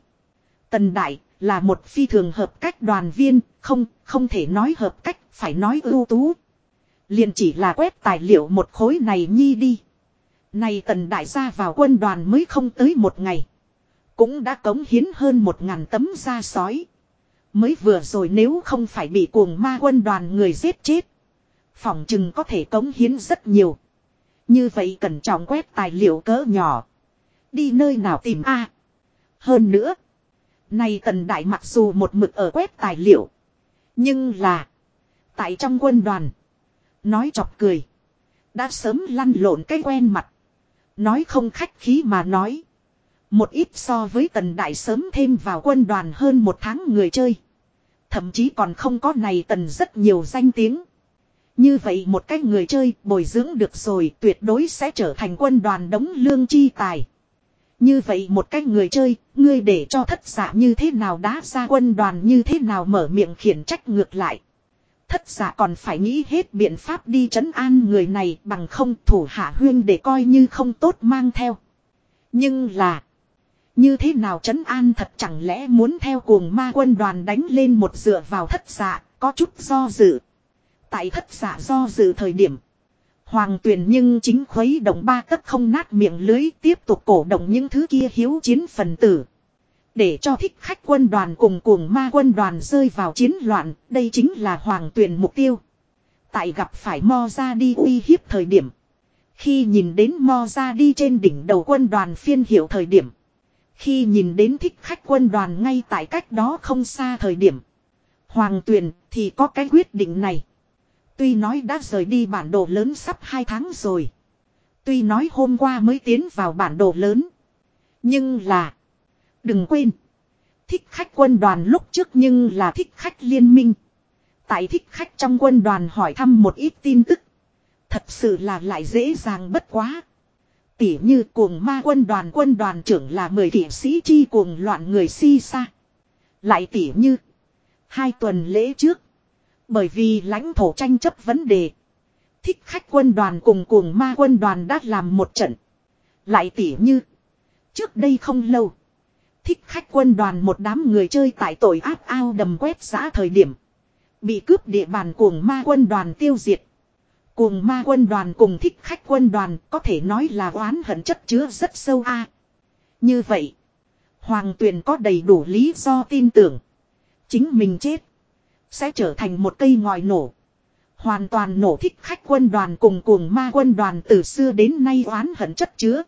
Tần đại là một phi thường hợp cách đoàn viên, không, không thể nói hợp cách, phải nói ưu tú. Liền chỉ là quét tài liệu một khối này nhi đi. Này tần đại gia vào quân đoàn mới không tới một ngày. Cũng đã cống hiến hơn một ngàn tấm da sói. Mới vừa rồi nếu không phải bị cuồng ma quân đoàn người giết chết. Phỏng chừng có thể cống hiến rất nhiều. Như vậy cẩn trọng quét tài liệu cỡ nhỏ. Đi nơi nào tìm a Hơn nữa. Này tần đại mặc dù một mực ở quét tài liệu. Nhưng là. Tại trong quân đoàn. Nói chọc cười. Đã sớm lăn lộn cái quen mặt. Nói không khách khí mà nói. Một ít so với tần đại sớm thêm vào quân đoàn hơn một tháng người chơi. Thậm chí còn không có này tần rất nhiều danh tiếng. Như vậy một cái người chơi bồi dưỡng được rồi tuyệt đối sẽ trở thành quân đoàn đống lương chi tài. Như vậy một cách người chơi, ngươi để cho thất giả như thế nào đá ra quân đoàn như thế nào mở miệng khiển trách ngược lại. Thất giả còn phải nghĩ hết biện pháp đi trấn an người này bằng không thủ hạ huyên để coi như không tốt mang theo. Nhưng là, như thế nào trấn an thật chẳng lẽ muốn theo cuồng ma quân đoàn đánh lên một dựa vào thất giả, có chút do dự. Tại thất giả do dự thời điểm. Hoàng tuyền nhưng chính khuấy động ba tấc không nát miệng lưới tiếp tục cổ động những thứ kia hiếu chiến phần tử. Để cho thích khách quân đoàn cùng cuồng ma quân đoàn rơi vào chiến loạn, đây chính là hoàng tuyền mục tiêu. Tại gặp phải mo ra đi uy hiếp thời điểm. Khi nhìn đến mo ra đi trên đỉnh đầu quân đoàn phiên hiệu thời điểm. Khi nhìn đến thích khách quân đoàn ngay tại cách đó không xa thời điểm. Hoàng tuyền thì có cái quyết định này. Tuy nói đã rời đi bản đồ lớn sắp 2 tháng rồi. Tuy nói hôm qua mới tiến vào bản đồ lớn. Nhưng là. Đừng quên. Thích khách quân đoàn lúc trước nhưng là thích khách liên minh. Tại thích khách trong quân đoàn hỏi thăm một ít tin tức. Thật sự là lại dễ dàng bất quá. Tỉ như cuồng ma quân đoàn quân đoàn trưởng là 10 kỷ sĩ chi cuồng loạn người si xa. Lại tỉ như. Hai tuần lễ trước. Bởi vì lãnh thổ tranh chấp vấn đề. Thích khách quân đoàn cùng cuồng ma quân đoàn đã làm một trận. Lại tỉ như. Trước đây không lâu. Thích khách quân đoàn một đám người chơi tại tội áp ao đầm quét giã thời điểm. Bị cướp địa bàn cuồng ma quân đoàn tiêu diệt. Cuồng ma quân đoàn cùng thích khách quân đoàn có thể nói là oán hận chất chứa rất sâu a. Như vậy. Hoàng tuyền có đầy đủ lý do tin tưởng. Chính mình chết. Sẽ trở thành một cây ngòi nổ. Hoàn toàn nổ thích khách quân đoàn cùng cuồng ma quân đoàn từ xưa đến nay oán hận chất chứa.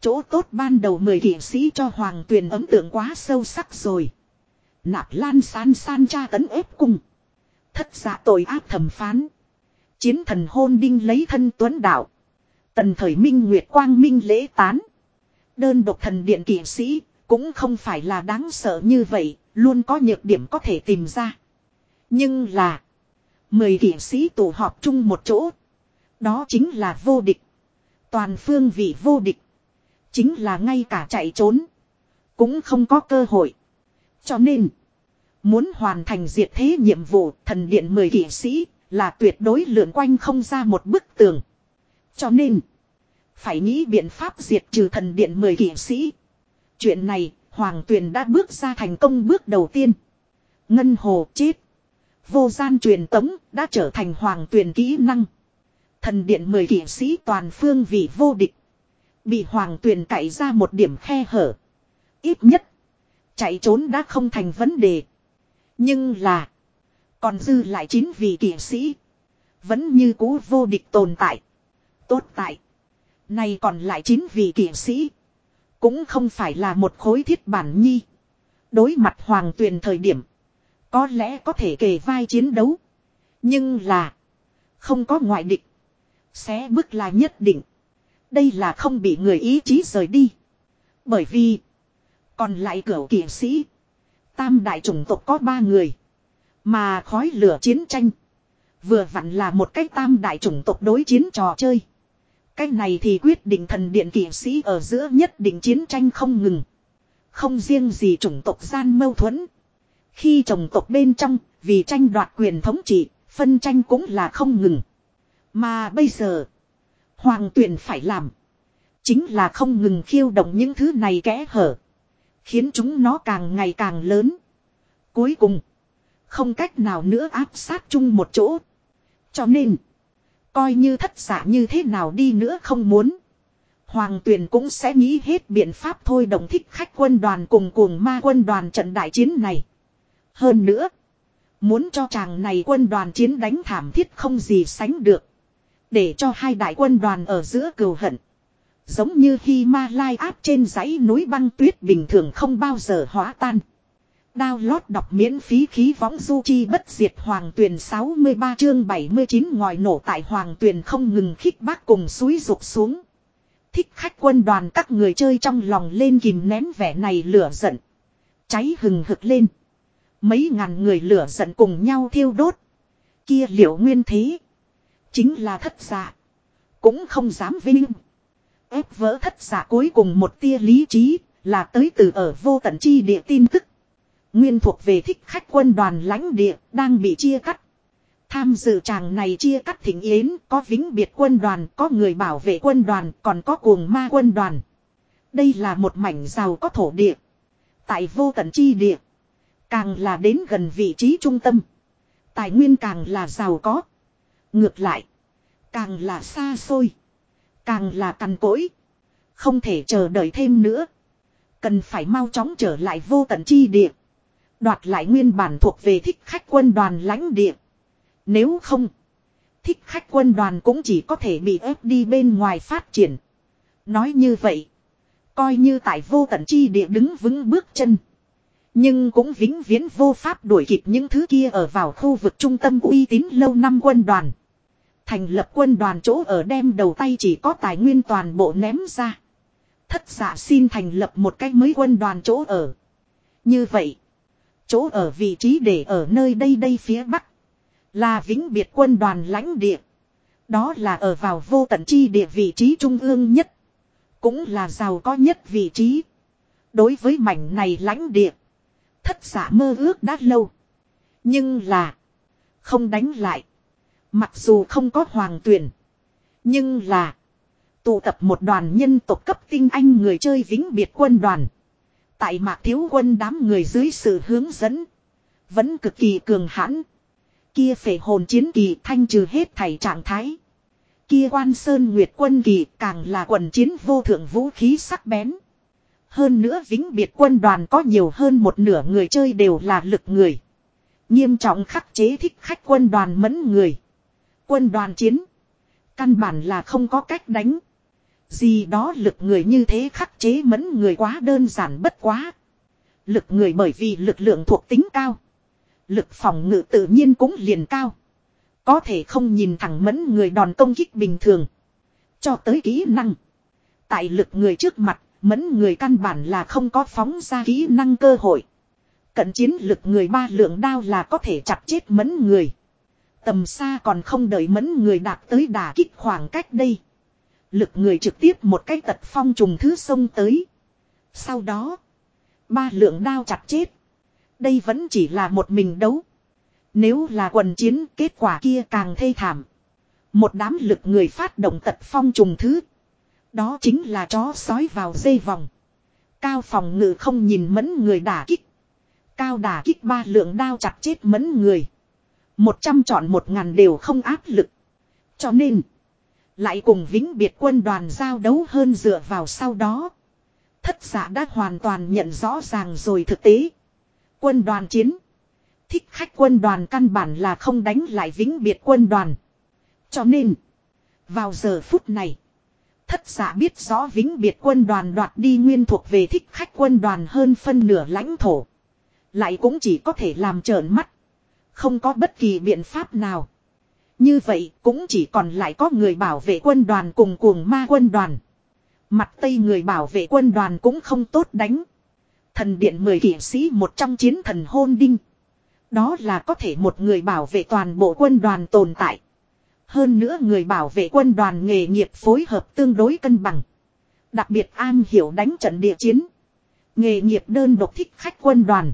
Chỗ tốt ban đầu mười kỷ sĩ cho hoàng tuyền ấn tượng quá sâu sắc rồi. Nạp lan san san tra tấn ép cung. Thất giả tội ác thẩm phán. Chiến thần hôn đinh lấy thân tuấn đạo. Tần thời minh nguyệt quang minh lễ tán. Đơn độc thần điện kỷ sĩ cũng không phải là đáng sợ như vậy, luôn có nhược điểm có thể tìm ra. Nhưng là. Mười kỷ sĩ tụ họp chung một chỗ. Đó chính là vô địch. Toàn phương vị vô địch. Chính là ngay cả chạy trốn. Cũng không có cơ hội. Cho nên. Muốn hoàn thành diệt thế nhiệm vụ thần điện mười kỷ sĩ là tuyệt đối lượn quanh không ra một bức tường. Cho nên. Phải nghĩ biện pháp diệt trừ thần điện mười kỷ sĩ. Chuyện này, Hoàng Tuyền đã bước ra thành công bước đầu tiên. Ngân Hồ chết. Vô gian truyền tống đã trở thành hoàng tuyển kỹ năng. Thần điện mười kỷ sĩ toàn phương vì vô địch. Bị hoàng tuyển cậy ra một điểm khe hở. Ít nhất. Chạy trốn đã không thành vấn đề. Nhưng là. Còn dư lại chín vị kỷ sĩ. Vẫn như cũ vô địch tồn tại. Tốt tại. nay còn lại chín vị kỷ sĩ. Cũng không phải là một khối thiết bản nhi. Đối mặt hoàng tuyền thời điểm. Có lẽ có thể kề vai chiến đấu. Nhưng là. Không có ngoại địch. Xé bước là nhất định. Đây là không bị người ý chí rời đi. Bởi vì. Còn lại cửa kỷ sĩ. Tam đại chủng tộc có ba người. Mà khói lửa chiến tranh. Vừa vặn là một cách tam đại chủng tộc đối chiến trò chơi. Cái này thì quyết định thần điện kỷ sĩ ở giữa nhất định chiến tranh không ngừng. Không riêng gì chủng tộc gian mâu thuẫn. Khi chồng tộc bên trong, vì tranh đoạt quyền thống trị, phân tranh cũng là không ngừng. Mà bây giờ, hoàng tuyển phải làm. Chính là không ngừng khiêu động những thứ này kẽ hở. Khiến chúng nó càng ngày càng lớn. Cuối cùng, không cách nào nữa áp sát chung một chỗ. Cho nên, Coi như thất giả như thế nào đi nữa không muốn. Hoàng tuyền cũng sẽ nghĩ hết biện pháp thôi đồng thích khách quân đoàn cùng cuồng ma quân đoàn trận đại chiến này. Hơn nữa. Muốn cho chàng này quân đoàn chiến đánh thảm thiết không gì sánh được. Để cho hai đại quân đoàn ở giữa cừu hận. Giống như khi ma lai áp trên dãy núi băng tuyết bình thường không bao giờ hóa tan. Download đọc miễn phí khí võng du chi bất diệt hoàng tuyển 63 chương 79 ngòi nổ tại hoàng tuyển không ngừng khích bác cùng suối rục xuống. Thích khách quân đoàn các người chơi trong lòng lên kìm nén vẻ này lửa giận. Cháy hừng hực lên. Mấy ngàn người lửa giận cùng nhau thiêu đốt. Kia liệu nguyên thế. Chính là thất giả. Cũng không dám vinh. ép vỡ thất giả cuối cùng một tia lý trí. Là tới từ ở vô tận chi địa tin tức. Nguyên thuộc về thích khách quân đoàn lãnh địa. Đang bị chia cắt. Tham dự chàng này chia cắt thỉnh yến. Có vĩnh biệt quân đoàn. Có người bảo vệ quân đoàn. Còn có cuồng ma quân đoàn. Đây là một mảnh giàu có thổ địa. Tại vô tận chi địa. Càng là đến gần vị trí trung tâm. Tài nguyên càng là giàu có. Ngược lại. Càng là xa xôi. Càng là cằn cỗi. Không thể chờ đợi thêm nữa. Cần phải mau chóng trở lại vô tận chi địa. Đoạt lại nguyên bản thuộc về thích khách quân đoàn lãnh địa. Nếu không. Thích khách quân đoàn cũng chỉ có thể bị ép đi bên ngoài phát triển. Nói như vậy. Coi như tại vô tận chi địa đứng vững bước chân. Nhưng cũng vĩnh viễn vô pháp đuổi kịp những thứ kia ở vào khu vực trung tâm uy tín lâu năm quân đoàn. Thành lập quân đoàn chỗ ở đem đầu tay chỉ có tài nguyên toàn bộ ném ra. Thất giả xin thành lập một cái mới quân đoàn chỗ ở. Như vậy, chỗ ở vị trí để ở nơi đây đây phía bắc. Là vĩnh biệt quân đoàn lãnh địa. Đó là ở vào vô tận chi địa vị trí trung ương nhất. Cũng là giàu có nhất vị trí. Đối với mảnh này lãnh địa. Thất giả mơ ước đã lâu. Nhưng là. Không đánh lại. Mặc dù không có hoàng tuyển. Nhưng là. Tụ tập một đoàn nhân tộc cấp tinh anh người chơi vĩnh biệt quân đoàn. Tại mạc thiếu quân đám người dưới sự hướng dẫn. Vẫn cực kỳ cường hãn. Kia phệ hồn chiến kỳ thanh trừ hết thảy trạng thái. Kia quan sơn nguyệt quân kỳ càng là quần chiến vô thượng vũ khí sắc bén. Hơn nữa vĩnh biệt quân đoàn có nhiều hơn một nửa người chơi đều là lực người. Nghiêm trọng khắc chế thích khách quân đoàn mẫn người. Quân đoàn chiến. Căn bản là không có cách đánh. Gì đó lực người như thế khắc chế mẫn người quá đơn giản bất quá. Lực người bởi vì lực lượng thuộc tính cao. Lực phòng ngự tự nhiên cũng liền cao. Có thể không nhìn thẳng mẫn người đòn công kích bình thường. Cho tới kỹ năng. Tại lực người trước mặt Mẫn người căn bản là không có phóng ra kỹ năng cơ hội. Cận chiến lực người ba lượng đao là có thể chặt chết mẫn người. Tầm xa còn không đợi mẫn người đạt tới đà kích khoảng cách đây. Lực người trực tiếp một cái tật phong trùng thứ sông tới. Sau đó, ba lượng đao chặt chết. Đây vẫn chỉ là một mình đấu. Nếu là quần chiến kết quả kia càng thê thảm. Một đám lực người phát động tật phong trùng thứ đó chính là chó sói vào dây vòng. Cao phòng ngự không nhìn mẫn người đả kích. Cao đả kích ba lượng đao chặt chết mẫn người. Một trăm chọn một ngàn đều không áp lực. Cho nên. Lại cùng vĩnh biệt quân đoàn giao đấu hơn dựa vào sau đó. Thất giả đã hoàn toàn nhận rõ ràng rồi thực tế. Quân đoàn chiến. Thích khách quân đoàn căn bản là không đánh lại vĩnh biệt quân đoàn. Cho nên. Vào giờ phút này. Thất giả biết rõ vĩnh biệt quân đoàn đoạt đi nguyên thuộc về thích khách quân đoàn hơn phân nửa lãnh thổ. Lại cũng chỉ có thể làm trợn mắt. Không có bất kỳ biện pháp nào. Như vậy cũng chỉ còn lại có người bảo vệ quân đoàn cùng cuồng ma quân đoàn. Mặt tây người bảo vệ quân đoàn cũng không tốt đánh. Thần điện mười kỷ sĩ một trong chiến thần hôn đinh. Đó là có thể một người bảo vệ toàn bộ quân đoàn tồn tại. Hơn nữa người bảo vệ quân đoàn nghề nghiệp phối hợp tương đối cân bằng. Đặc biệt an hiểu đánh trận địa chiến. Nghề nghiệp đơn độc thích khách quân đoàn.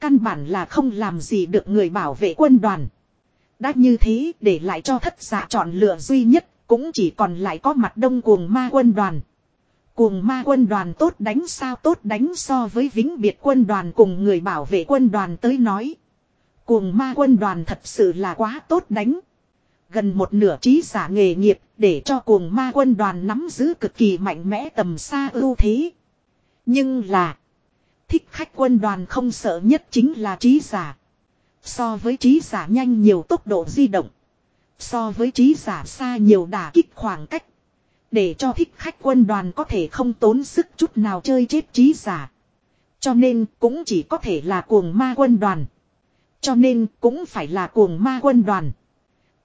Căn bản là không làm gì được người bảo vệ quân đoàn. Đã như thế để lại cho thất giả chọn lựa duy nhất cũng chỉ còn lại có mặt đông cuồng ma quân đoàn. Cuồng ma quân đoàn tốt đánh sao tốt đánh so với vĩnh biệt quân đoàn cùng người bảo vệ quân đoàn tới nói. Cuồng ma quân đoàn thật sự là quá tốt đánh. Gần một nửa trí giả nghề nghiệp để cho cuồng ma quân đoàn nắm giữ cực kỳ mạnh mẽ tầm xa ưu thế. Nhưng là. Thích khách quân đoàn không sợ nhất chính là trí giả. So với trí giả nhanh nhiều tốc độ di động. So với trí giả xa nhiều đả kích khoảng cách. Để cho thích khách quân đoàn có thể không tốn sức chút nào chơi chết trí giả. Cho nên cũng chỉ có thể là cuồng ma quân đoàn. Cho nên cũng phải là cuồng ma quân đoàn.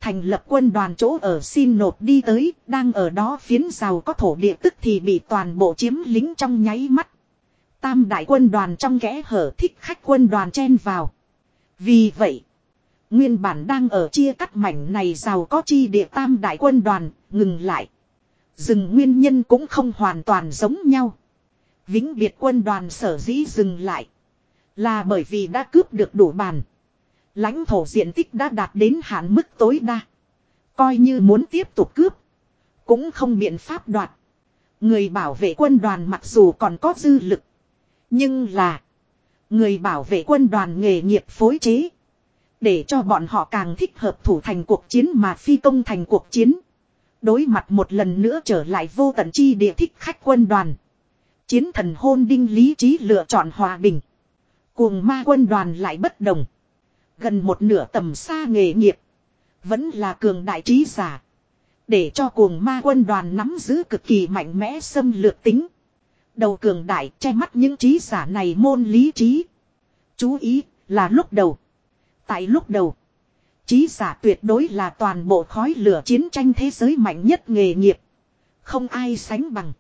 Thành lập quân đoàn chỗ ở xin nộp đi tới, đang ở đó phiến rào có thổ địa tức thì bị toàn bộ chiếm lính trong nháy mắt. Tam đại quân đoàn trong kẽ hở thích khách quân đoàn chen vào. Vì vậy, nguyên bản đang ở chia cắt mảnh này rào có chi địa tam đại quân đoàn, ngừng lại. Dừng nguyên nhân cũng không hoàn toàn giống nhau. Vĩnh biệt quân đoàn sở dĩ dừng lại. Là bởi vì đã cướp được đủ bàn lãnh thổ diện tích đã đạt đến hạn mức tối đa. Coi như muốn tiếp tục cướp. Cũng không biện pháp đoạt. Người bảo vệ quân đoàn mặc dù còn có dư lực. Nhưng là. Người bảo vệ quân đoàn nghề nghiệp phối chế. Để cho bọn họ càng thích hợp thủ thành cuộc chiến mà phi công thành cuộc chiến. Đối mặt một lần nữa trở lại vô tận chi địa thích khách quân đoàn. Chiến thần hôn đinh lý trí lựa chọn hòa bình. Cuồng ma quân đoàn lại bất đồng. Gần một nửa tầm xa nghề nghiệp. Vẫn là cường đại trí giả. Để cho cuồng ma quân đoàn nắm giữ cực kỳ mạnh mẽ xâm lược tính. Đầu cường đại che mắt những trí giả này môn lý trí. Chú ý là lúc đầu. Tại lúc đầu. Trí giả tuyệt đối là toàn bộ khói lửa chiến tranh thế giới mạnh nhất nghề nghiệp. Không ai sánh bằng.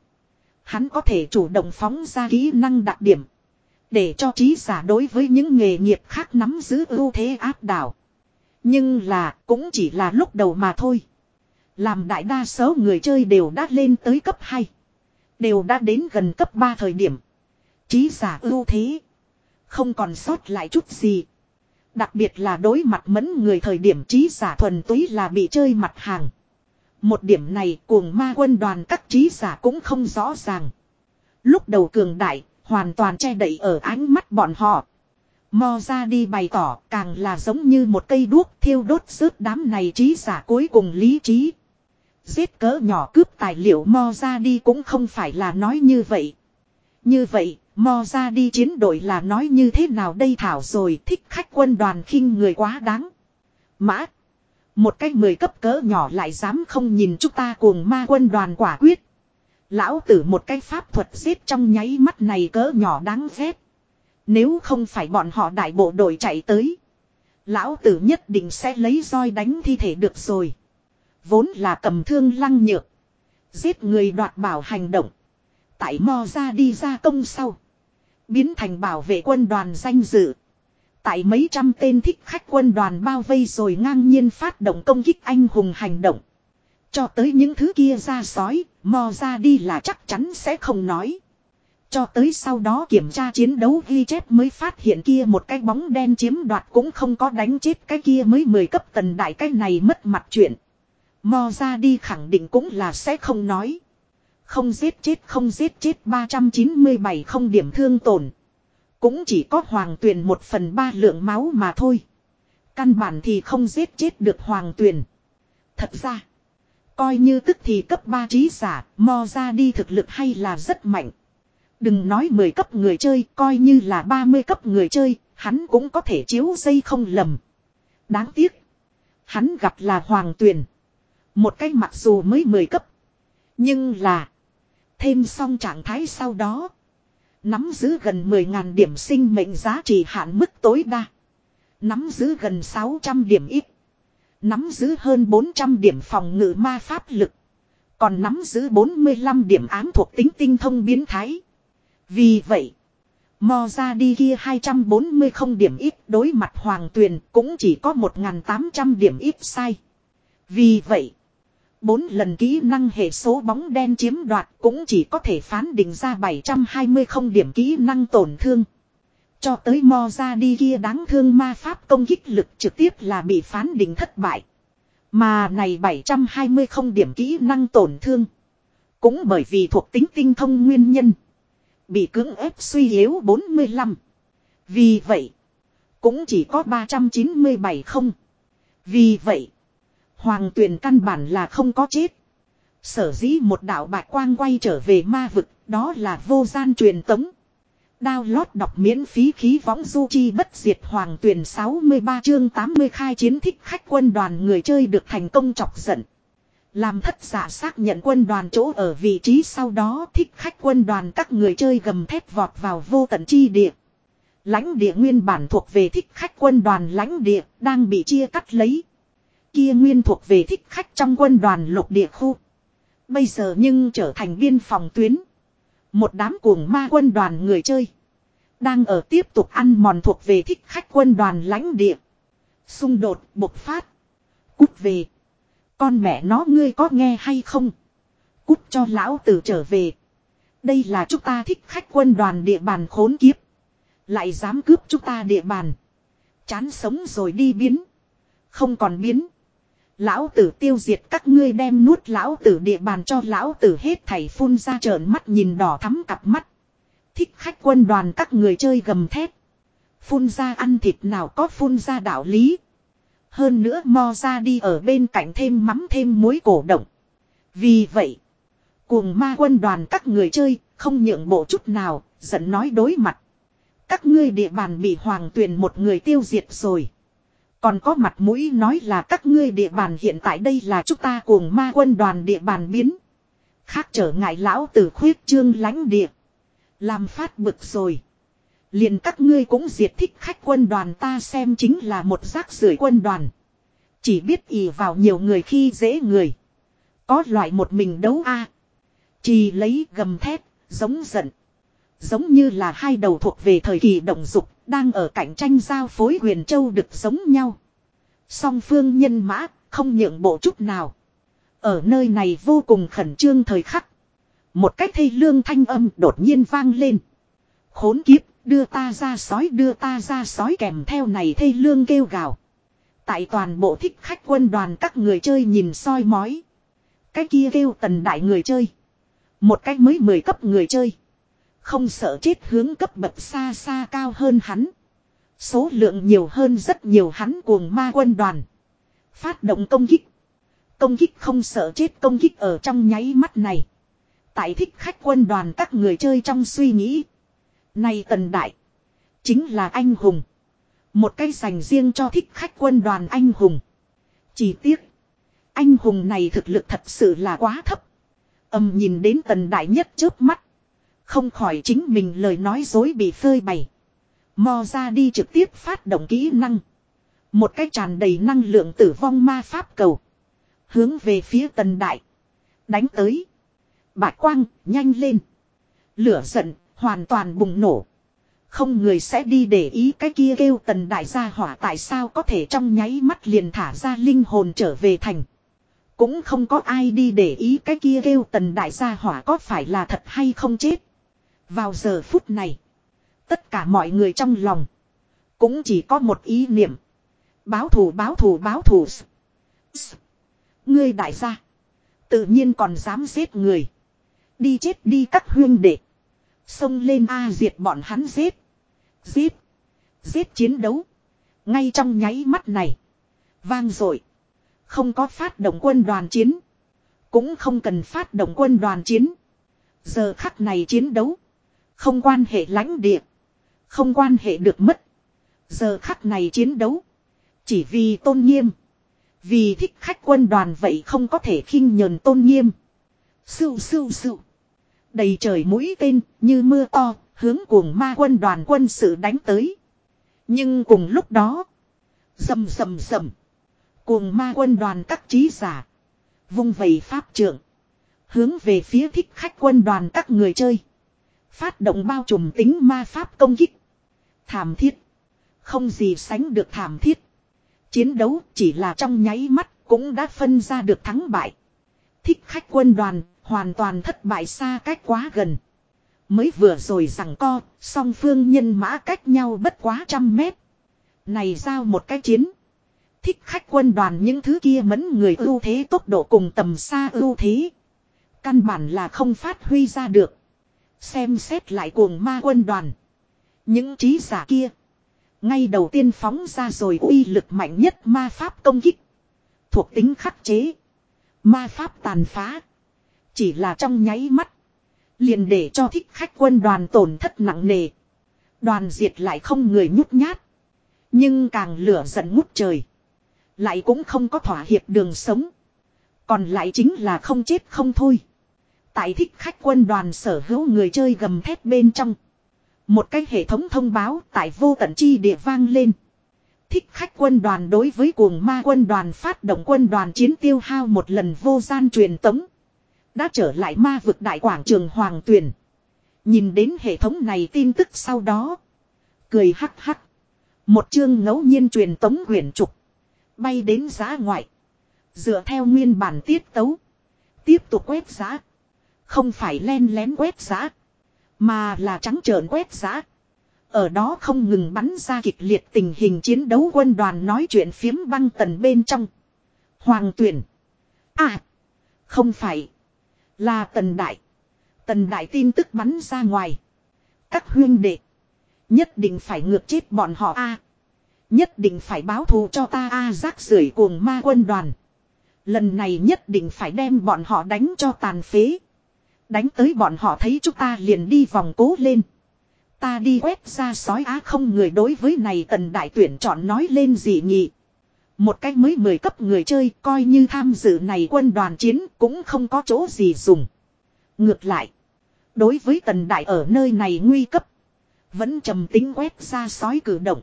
Hắn có thể chủ động phóng ra kỹ năng đặc điểm. Để cho trí giả đối với những nghề nghiệp khác nắm giữ ưu thế áp đảo. Nhưng là cũng chỉ là lúc đầu mà thôi. Làm đại đa số người chơi đều đã lên tới cấp 2. Đều đã đến gần cấp 3 thời điểm. Trí giả ưu thế. Không còn sót lại chút gì. Đặc biệt là đối mặt mẫn người thời điểm trí giả thuần túy là bị chơi mặt hàng. Một điểm này cuồng ma quân đoàn các trí giả cũng không rõ ràng. Lúc đầu cường đại, hoàn toàn che đậy ở ánh mắt bọn họ. Mo ra đi bày tỏ càng là giống như một cây đuốc thiêu đốt rớt đám này trí giả cuối cùng lý trí. Giết cỡ nhỏ cướp tài liệu mo ra đi cũng không phải là nói như vậy. Như vậy, mo ra đi chiến đội là nói như thế nào đây thảo rồi thích khách quân đoàn khinh người quá đáng. Mã. Một cái mười cấp cỡ nhỏ lại dám không nhìn chúng ta cuồng ma quân đoàn quả quyết. Lão tử một cái pháp thuật giết trong nháy mắt này cỡ nhỏ đáng ghét. Nếu không phải bọn họ đại bộ đội chạy tới. Lão tử nhất định sẽ lấy roi đánh thi thể được rồi. Vốn là cầm thương lăng nhược. Giết người đoạt bảo hành động. Tại mo ra đi ra công sau. Biến thành bảo vệ quân đoàn danh dự. Tại mấy trăm tên thích khách quân đoàn bao vây rồi ngang nhiên phát động công kích anh hùng hành động. Cho tới những thứ kia ra sói, mò ra đi là chắc chắn sẽ không nói. Cho tới sau đó kiểm tra chiến đấu ghi chép mới phát hiện kia một cái bóng đen chiếm đoạt cũng không có đánh chết cái kia mới 10 cấp tần đại cái này mất mặt chuyện. Mò ra đi khẳng định cũng là sẽ không nói. Không giết chết không giết chết 397 không điểm thương tổn. Cũng chỉ có hoàng tuyền một phần ba lượng máu mà thôi. Căn bản thì không giết chết được hoàng tuyền. Thật ra. Coi như tức thì cấp 3 trí giả, mo ra đi thực lực hay là rất mạnh. Đừng nói 10 cấp người chơi, coi như là 30 cấp người chơi, hắn cũng có thể chiếu dây không lầm. Đáng tiếc. Hắn gặp là hoàng tuyền. Một cái mặc dù mới 10 cấp. Nhưng là. Thêm xong trạng thái sau đó. Nắm giữ gần 10.000 điểm sinh mệnh giá trị hạn mức tối đa. Nắm giữ gần 600 điểm ít. Nắm giữ hơn 400 điểm phòng ngự ma pháp lực. Còn nắm giữ 45 điểm ám thuộc tính tinh thông biến thái. Vì vậy, Mo ra đi kia 240 không điểm ít đối mặt hoàng tuyền cũng chỉ có 1.800 điểm ít sai. Vì vậy, Bốn lần kỹ năng hệ số bóng đen chiếm đoạt cũng chỉ có thể phán định ra 720 không điểm kỹ năng tổn thương. Cho tới mo ra đi kia đáng thương ma pháp công kích lực trực tiếp là bị phán định thất bại. Mà này 720 không điểm kỹ năng tổn thương. Cũng bởi vì thuộc tính tinh thông nguyên nhân. Bị cưỡng ép suy yếu 45. Vì vậy. Cũng chỉ có 397 không. Vì vậy. Hoàng tuyển căn bản là không có chết. Sở dĩ một đạo bạch quang quay trở về ma vực, đó là vô gian truyền tống. Download đọc miễn phí khí võng du chi bất diệt hoàng tuyển 63 chương 80 khai chiến thích khách quân đoàn người chơi được thành công chọc giận. Làm thất giả xác nhận quân đoàn chỗ ở vị trí sau đó thích khách quân đoàn các người chơi gầm thép vọt vào vô tận chi địa. Lãnh địa nguyên bản thuộc về thích khách quân đoàn lãnh địa đang bị chia cắt lấy. Kia nguyên thuộc về thích khách trong quân đoàn lục địa khu. Bây giờ nhưng trở thành biên phòng tuyến. Một đám cuồng ma quân đoàn người chơi. Đang ở tiếp tục ăn mòn thuộc về thích khách quân đoàn lãnh địa. Xung đột bộc phát. Cút về. Con mẹ nó ngươi có nghe hay không? Cút cho lão tử trở về. Đây là chúng ta thích khách quân đoàn địa bàn khốn kiếp. Lại dám cướp chúng ta địa bàn. Chán sống rồi đi biến. Không còn biến. Lão tử tiêu diệt các ngươi đem nuốt lão tử địa bàn cho lão tử hết thảy phun ra trợn mắt nhìn đỏ thắm cặp mắt. Thích khách quân đoàn các người chơi gầm thét. Phun ra ăn thịt nào có phun ra đạo lý. Hơn nữa mo ra đi ở bên cạnh thêm mắm thêm muối cổ động. Vì vậy, cuồng ma quân đoàn các người chơi không nhượng bộ chút nào, giận nói đối mặt. Các ngươi địa bàn bị hoàng tuyền một người tiêu diệt rồi. Còn có mặt mũi nói là các ngươi địa bàn hiện tại đây là chúng ta cuồng ma quân đoàn địa bàn biến. Khác trở ngại lão tử khuyết trương lãnh địa. Làm phát bực rồi. Liền các ngươi cũng diệt thích khách quân đoàn ta xem chính là một rác rưởi quân đoàn. Chỉ biết ỉ vào nhiều người khi dễ người. Có loại một mình đấu a Chỉ lấy gầm thép, giống giận. Giống như là hai đầu thuộc về thời kỳ động dục, đang ở cạnh tranh giao phối huyền châu được giống nhau. Song phương nhân mã, không nhượng bộ chút nào. Ở nơi này vô cùng khẩn trương thời khắc. Một cách thây lương thanh âm đột nhiên vang lên. Khốn kiếp, đưa ta ra sói đưa ta ra sói kèm theo này thây lương kêu gào. Tại toàn bộ thích khách quân đoàn các người chơi nhìn soi mói. Cái kia kêu tần đại người chơi. Một cách mới mười cấp người chơi. Không sợ chết hướng cấp bậc xa xa cao hơn hắn. Số lượng nhiều hơn rất nhiều hắn cuồng ma quân đoàn. Phát động công kích. Công kích không sợ chết công kích ở trong nháy mắt này. Tại thích khách quân đoàn các người chơi trong suy nghĩ. Này tần đại. Chính là anh hùng. Một cây dành riêng cho thích khách quân đoàn anh hùng. Chỉ tiếc. Anh hùng này thực lực thật sự là quá thấp. Âm nhìn đến tần đại nhất trước mắt. Không khỏi chính mình lời nói dối bị phơi bày. Mò ra đi trực tiếp phát động kỹ năng. Một cái tràn đầy năng lượng tử vong ma pháp cầu. Hướng về phía tần đại. Đánh tới. Bạch quang, nhanh lên. Lửa giận, hoàn toàn bùng nổ. Không người sẽ đi để ý cái kia kêu tần đại gia hỏa tại sao có thể trong nháy mắt liền thả ra linh hồn trở về thành. Cũng không có ai đi để ý cái kia kêu tần đại gia hỏa có phải là thật hay không chết. Vào giờ phút này. Tất cả mọi người trong lòng. Cũng chỉ có một ý niệm. Báo thù báo thù báo thù. Ngươi đại gia. Tự nhiên còn dám giết người. Đi chết đi các huyên đệ. Xông lên A diệt bọn hắn giết. Giết. Giết chiến đấu. Ngay trong nháy mắt này. Vang dội Không có phát động quân đoàn chiến. Cũng không cần phát động quân đoàn chiến. Giờ khắc này chiến đấu. Không quan hệ lãnh địa. Không quan hệ được mất. Giờ khắc này chiến đấu. Chỉ vì tôn nghiêm. Vì thích khách quân đoàn vậy không có thể khinh nhờn tôn nghiêm. Sưu sưu sưu. Đầy trời mũi tên, như mưa to, hướng cuồng ma quân đoàn quân sự đánh tới. Nhưng cùng lúc đó. Dầm dầm dầm. Cuồng ma quân đoàn các trí giả. Vung vầy pháp trưởng. Hướng về phía thích khách quân đoàn các người chơi. Phát động bao trùm tính ma pháp công kích. Thảm thiết. Không gì sánh được thảm thiết. Chiến đấu chỉ là trong nháy mắt cũng đã phân ra được thắng bại. Thích khách quân đoàn hoàn toàn thất bại xa cách quá gần. Mới vừa rồi rằng co, song phương nhân mã cách nhau bất quá trăm mét. Này giao một cái chiến. Thích khách quân đoàn những thứ kia mẫn người ưu thế tốc độ cùng tầm xa ưu thế. Căn bản là không phát huy ra được. Xem xét lại cuồng ma quân đoàn. Những trí giả kia. Ngay đầu tiên phóng ra rồi uy lực mạnh nhất ma pháp công kích. Thuộc tính khắc chế. Ma pháp tàn phá. Chỉ là trong nháy mắt. Liền để cho thích khách quân đoàn tổn thất nặng nề. Đoàn diệt lại không người nhút nhát. Nhưng càng lửa giận ngút trời. Lại cũng không có thỏa hiệp đường sống. Còn lại chính là không chết không thôi. Tại thích khách quân đoàn sở hữu người chơi gầm thét bên trong. Một cái hệ thống thông báo tại vô tận chi địa vang lên. Thích khách quân đoàn đối với cuồng ma quân đoàn phát động quân đoàn chiến tiêu hao một lần vô gian truyền tống. Đã trở lại ma vực đại quảng trường Hoàng Tuyền. Nhìn đến hệ thống này tin tức sau đó. Cười hắc hắc. Một chương ngẫu nhiên truyền tống quyển trục. Bay đến giá ngoại. Dựa theo nguyên bản tiết tấu. Tiếp tục quét giá. Không phải len lén quét giá. Mà là trắng trợn quét giá. Ở đó không ngừng bắn ra kịch liệt tình hình chiến đấu quân đoàn nói chuyện phiếm băng tần bên trong. Hoàng tuyển. À. Không phải. Là tần đại. Tần đại tin tức bắn ra ngoài. Các huyên đệ. Nhất định phải ngược chết bọn họ a Nhất định phải báo thù cho ta a rác rưởi cuồng ma quân đoàn. Lần này nhất định phải đem bọn họ đánh cho tàn phế. Đánh tới bọn họ thấy chúng ta liền đi vòng cố lên. Ta đi quét ra sói á không người đối với này tần đại tuyển chọn nói lên gì nhỉ. Một cách mới mười cấp người chơi coi như tham dự này quân đoàn chiến cũng không có chỗ gì dùng. Ngược lại. Đối với tần đại ở nơi này nguy cấp. Vẫn trầm tính quét ra sói cử động.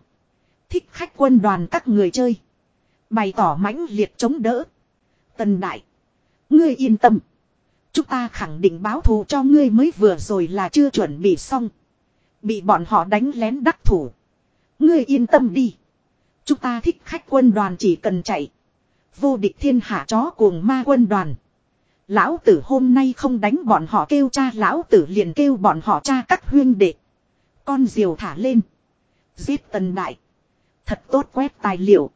Thích khách quân đoàn các người chơi. Bày tỏ mãnh liệt chống đỡ. Tần đại. Ngươi yên tâm. Chúng ta khẳng định báo thù cho ngươi mới vừa rồi là chưa chuẩn bị xong. Bị bọn họ đánh lén đắc thủ. Ngươi yên tâm đi. Chúng ta thích khách quân đoàn chỉ cần chạy. Vô địch thiên hạ chó cuồng ma quân đoàn. Lão tử hôm nay không đánh bọn họ kêu cha, lão tử liền kêu bọn họ cha các huyên đệ. Con diều thả lên. Giết tần đại. Thật tốt quét tài liệu.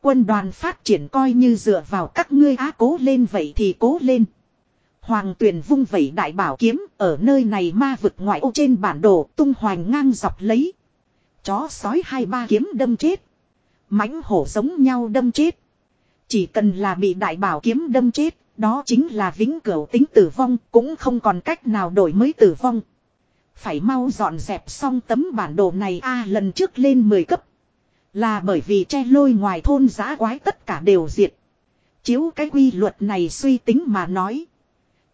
Quân đoàn phát triển coi như dựa vào các ngươi á, cố lên vậy thì cố lên. Hoàng tuyển vung vẩy đại bảo kiếm ở nơi này ma vực ngoại ô trên bản đồ tung hoành ngang dọc lấy. Chó sói hai ba kiếm đâm chết. mãnh hổ giống nhau đâm chết. Chỉ cần là bị đại bảo kiếm đâm chết, đó chính là vĩnh cửu tính tử vong, cũng không còn cách nào đổi mới tử vong. Phải mau dọn dẹp xong tấm bản đồ này a lần trước lên 10 cấp. Là bởi vì che lôi ngoài thôn giã quái tất cả đều diệt. Chiếu cái quy luật này suy tính mà nói.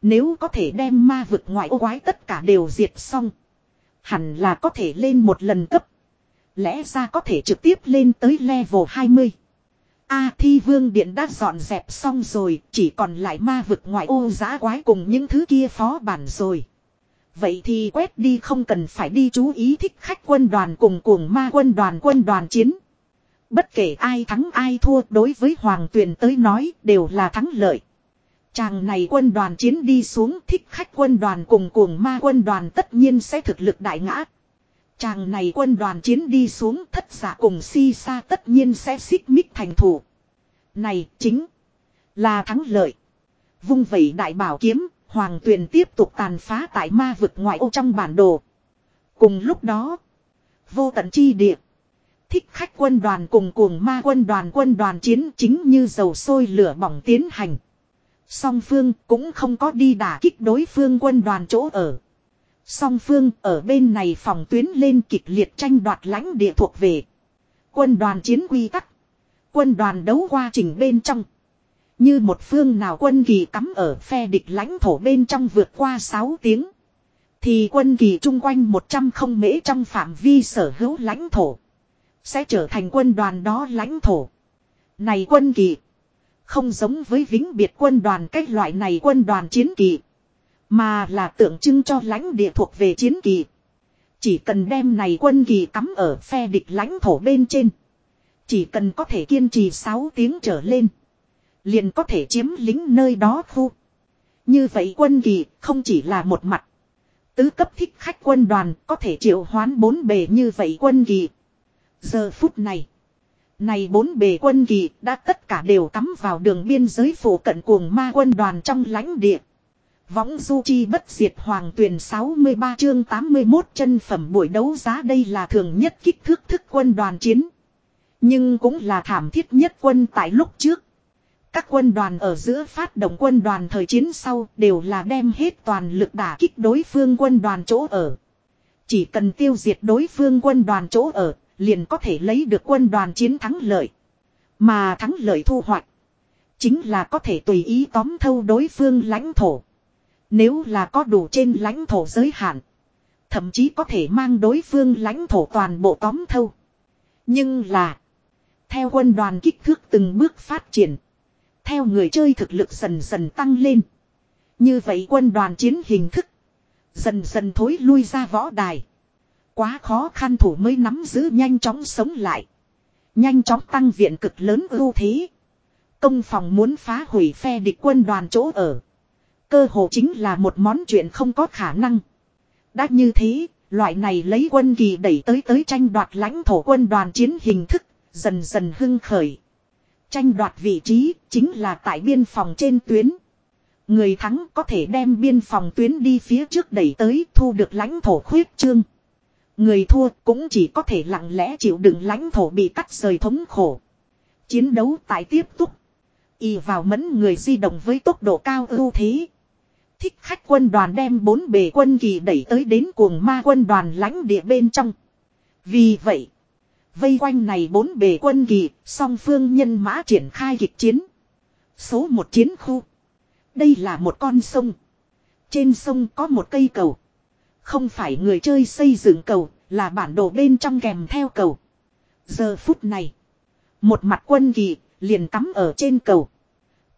Nếu có thể đem ma vực ngoại ô quái tất cả đều diệt xong. Hẳn là có thể lên một lần cấp. Lẽ ra có thể trực tiếp lên tới level 20. A thi vương điện đã dọn dẹp xong rồi, chỉ còn lại ma vực ngoại ô giã quái cùng những thứ kia phó bản rồi. Vậy thì quét đi không cần phải đi chú ý thích khách quân đoàn cùng cuồng ma quân đoàn quân đoàn chiến. Bất kể ai thắng ai thua đối với Hoàng Tuyền tới nói đều là thắng lợi. Chàng này quân đoàn chiến đi xuống thích khách quân đoàn cùng cuồng ma quân đoàn tất nhiên sẽ thực lực đại ngã. Chàng này quân đoàn chiến đi xuống thất giả cùng si sa tất nhiên sẽ xích mích thành thủ. Này chính là thắng lợi. Vung vẩy đại bảo kiếm, hoàng tuyền tiếp tục tàn phá tại ma vực ngoại ô trong bản đồ. Cùng lúc đó, vô tận chi địa. Thích khách quân đoàn cùng cuồng ma quân đoàn quân đoàn chiến chính như dầu sôi lửa bỏng tiến hành. Song phương cũng không có đi đả kích đối phương quân đoàn chỗ ở. Song phương ở bên này phòng tuyến lên kịch liệt tranh đoạt lãnh địa thuộc về. Quân đoàn chiến quy tắc. Quân đoàn đấu qua trình bên trong. Như một phương nào quân kỳ cắm ở phe địch lãnh thổ bên trong vượt qua 6 tiếng. Thì quân kỳ chung quanh 100 không mễ trong phạm vi sở hữu lãnh thổ. Sẽ trở thành quân đoàn đó lãnh thổ. Này quân kỳ. Không giống với vĩnh biệt quân đoàn cách loại này quân đoàn chiến kỳ. Mà là tượng trưng cho lãnh địa thuộc về chiến kỳ. Chỉ cần đem này quân kỳ cắm ở phe địch lãnh thổ bên trên. Chỉ cần có thể kiên trì 6 tiếng trở lên. Liền có thể chiếm lính nơi đó khu. Như vậy quân kỳ không chỉ là một mặt. Tứ cấp thích khách quân đoàn có thể triệu hoán bốn bề như vậy quân kỳ. Giờ phút này. Này bốn bề quân kỳ đã tất cả đều cắm vào đường biên giới phủ cận cuồng ma quân đoàn trong lãnh địa. Võng du chi bất diệt hoàng tuyển 63 chương 81 chân phẩm buổi đấu giá đây là thường nhất kích thước thức quân đoàn chiến. Nhưng cũng là thảm thiết nhất quân tại lúc trước. Các quân đoàn ở giữa phát động quân đoàn thời chiến sau đều là đem hết toàn lực đả kích đối phương quân đoàn chỗ ở. Chỉ cần tiêu diệt đối phương quân đoàn chỗ ở, liền có thể lấy được quân đoàn chiến thắng lợi. Mà thắng lợi thu hoạch, chính là có thể tùy ý tóm thâu đối phương lãnh thổ. Nếu là có đủ trên lãnh thổ giới hạn, thậm chí có thể mang đối phương lãnh thổ toàn bộ tóm thâu. Nhưng là, theo quân đoàn kích thước từng bước phát triển, theo người chơi thực lực dần dần tăng lên. Như vậy quân đoàn chiến hình thức, dần dần thối lui ra võ đài. Quá khó khăn thủ mới nắm giữ nhanh chóng sống lại. Nhanh chóng tăng viện cực lớn ưu thế. Công phòng muốn phá hủy phe địch quân đoàn chỗ ở. Cơ hồ chính là một món chuyện không có khả năng. Đã như thế, loại này lấy quân kỳ đẩy tới tới tranh đoạt lãnh thổ quân đoàn chiến hình thức, dần dần hưng khởi. Tranh đoạt vị trí chính là tại biên phòng trên tuyến. Người thắng có thể đem biên phòng tuyến đi phía trước đẩy tới thu được lãnh thổ khuyết trương. Người thua cũng chỉ có thể lặng lẽ chịu đựng lãnh thổ bị cắt rời thống khổ. Chiến đấu tại tiếp tục. Y vào mẫn người di động với tốc độ cao ưu thế. Thích khách quân đoàn đem bốn bề quân kỳ đẩy tới đến cuồng ma quân đoàn lãnh địa bên trong. Vì vậy, vây quanh này bốn bề quân kỳ, song phương nhân mã triển khai kịch chiến. Số một chiến khu. Đây là một con sông. Trên sông có một cây cầu. Không phải người chơi xây dựng cầu, là bản đồ bên trong kèm theo cầu. Giờ phút này, một mặt quân kỳ liền cắm ở trên cầu.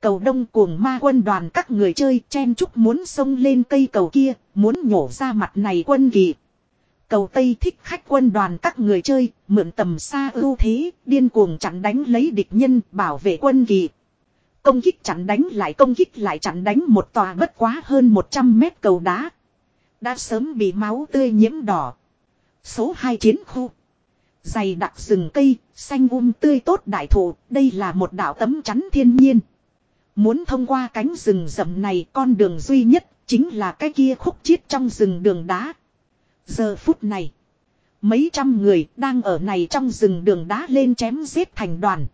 Cầu đông cuồng ma quân đoàn các người chơi chen chúc muốn xông lên cây cầu kia, muốn nhổ ra mặt này quân kỳ. Cầu Tây thích khách quân đoàn các người chơi, mượn tầm xa ưu thế, điên cuồng chặn đánh lấy địch nhân, bảo vệ quân kỳ. Công kích chặn đánh lại công kích lại chặn đánh một tòa bất quá hơn 100 mét cầu đá. Đã sớm bị máu tươi nhiễm đỏ. Số 2 chiến khu. Dày đặc rừng cây, xanh um tươi tốt đại thụ, đây là một đảo tấm chắn thiên nhiên. Muốn thông qua cánh rừng rậm này con đường duy nhất, chính là cái kia khúc chiết trong rừng đường đá. Giờ phút này, mấy trăm người đang ở này trong rừng đường đá lên chém giết thành đoàn.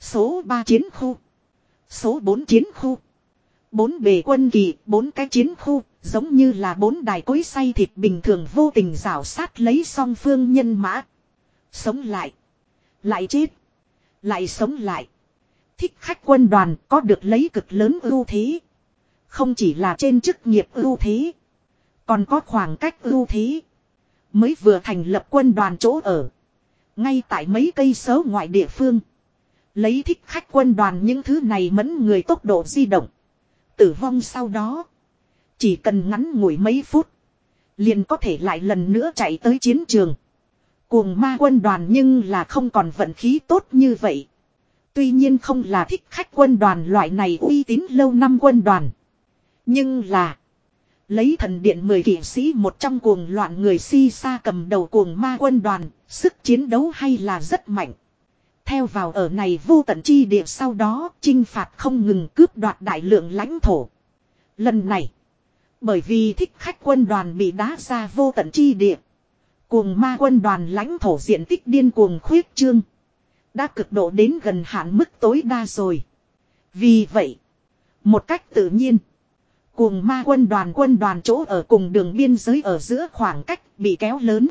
Số 3 chiến khu. Số 4 chiến khu. Bốn bề quân kỳ, bốn cái chiến khu, giống như là bốn đài cối say thịt bình thường vô tình rào sát lấy song phương nhân mã. Sống lại. Lại chết. Lại sống lại. Thích khách quân đoàn có được lấy cực lớn ưu thế. Không chỉ là trên chức nghiệp ưu thế. Còn có khoảng cách ưu thế. Mới vừa thành lập quân đoàn chỗ ở. Ngay tại mấy cây số ngoại địa phương. Lấy thích khách quân đoàn những thứ này mẫn người tốc độ di động. Tử vong sau đó. Chỉ cần ngắn ngủi mấy phút. Liền có thể lại lần nữa chạy tới chiến trường. Cuồng ma quân đoàn nhưng là không còn vận khí tốt như vậy. Tuy nhiên không là thích khách quân đoàn loại này uy tín lâu năm quân đoàn. Nhưng là. Lấy thần điện mười kỷ sĩ một trong cuồng loạn người si sa cầm đầu cuồng ma quân đoàn. Sức chiến đấu hay là rất mạnh. Theo vào ở này vô tận chi địa sau đó, chinh phạt không ngừng cướp đoạt đại lượng lãnh thổ. Lần này. Bởi vì thích khách quân đoàn bị đá ra vô tận chi địa. Cuồng ma quân đoàn lãnh thổ diện tích điên cuồng khuyết trương. Đã cực độ đến gần hạn mức tối đa rồi. Vì vậy. Một cách tự nhiên. Cuồng ma quân đoàn quân đoàn chỗ ở cùng đường biên giới ở giữa khoảng cách bị kéo lớn.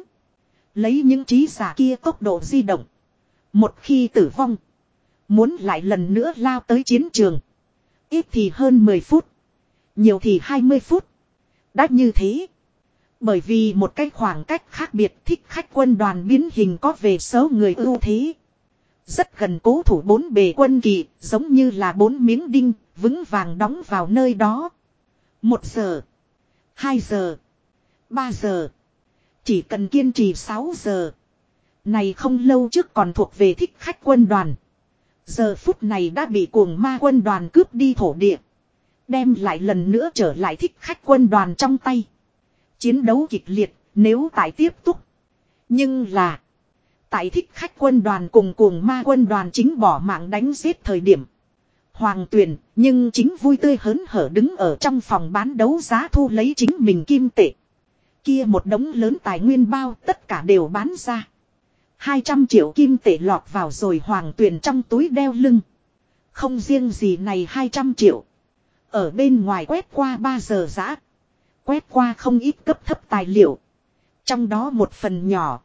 Lấy những trí giả kia tốc độ di động. Một khi tử vong. Muốn lại lần nữa lao tới chiến trường. Ít thì hơn 10 phút. Nhiều thì 20 phút. Đã như thế. Bởi vì một cái khoảng cách khác biệt thích khách quân đoàn biến hình có về số người ưu thế. Rất gần cố thủ bốn bề quân kỳ, giống như là bốn miếng đinh, vững vàng đóng vào nơi đó. Một giờ, hai giờ, ba giờ. Chỉ cần kiên trì sáu giờ. Này không lâu trước còn thuộc về thích khách quân đoàn. Giờ phút này đã bị cuồng ma quân đoàn cướp đi thổ địa. Đem lại lần nữa trở lại thích khách quân đoàn trong tay. Chiến đấu kịch liệt, nếu tại tiếp tục. Nhưng là. Tại thích khách quân đoàn cùng cuồng ma quân đoàn chính bỏ mạng đánh giết thời điểm. Hoàng tuyển, nhưng chính vui tươi hớn hở đứng ở trong phòng bán đấu giá thu lấy chính mình kim tệ. Kia một đống lớn tài nguyên bao tất cả đều bán ra. 200 triệu kim tệ lọt vào rồi hoàng tuyển trong túi đeo lưng. Không riêng gì này 200 triệu. Ở bên ngoài quét qua 3 giờ giã. Quét qua không ít cấp thấp tài liệu. Trong đó một phần nhỏ.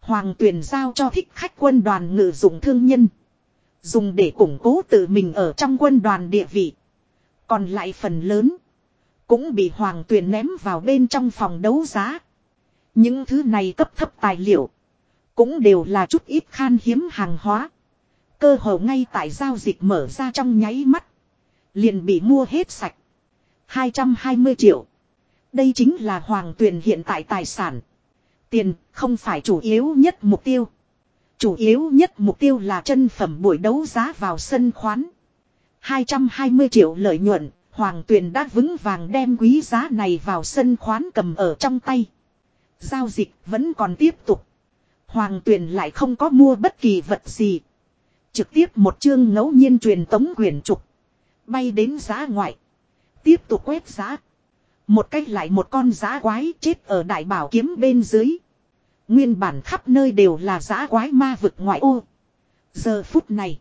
Hoàng tuyển giao cho thích khách quân đoàn ngự dụng thương nhân. Dùng để củng cố tự mình ở trong quân đoàn địa vị. Còn lại phần lớn. Cũng bị hoàng tuyển ném vào bên trong phòng đấu giá. Những thứ này cấp thấp tài liệu. Cũng đều là chút ít khan hiếm hàng hóa. Cơ hồ ngay tại giao dịch mở ra trong nháy mắt. Liền bị mua hết sạch. 220 triệu. Đây chính là hoàng tuyển hiện tại tài sản. Tiền không phải chủ yếu nhất mục tiêu. Chủ yếu nhất mục tiêu là chân phẩm buổi đấu giá vào sân khoán. 220 triệu lợi nhuận, Hoàng Tuyền đã vững vàng đem quý giá này vào sân khoán cầm ở trong tay. Giao dịch vẫn còn tiếp tục. Hoàng Tuyền lại không có mua bất kỳ vật gì. Trực tiếp một chương ngẫu nhiên truyền tống quyển trục. Bay đến giá ngoại. Tiếp tục quét giá. Một cách lại một con giá quái chết ở đại bảo kiếm bên dưới. Nguyên bản khắp nơi đều là giá quái ma vực ngoại ô. Giờ phút này.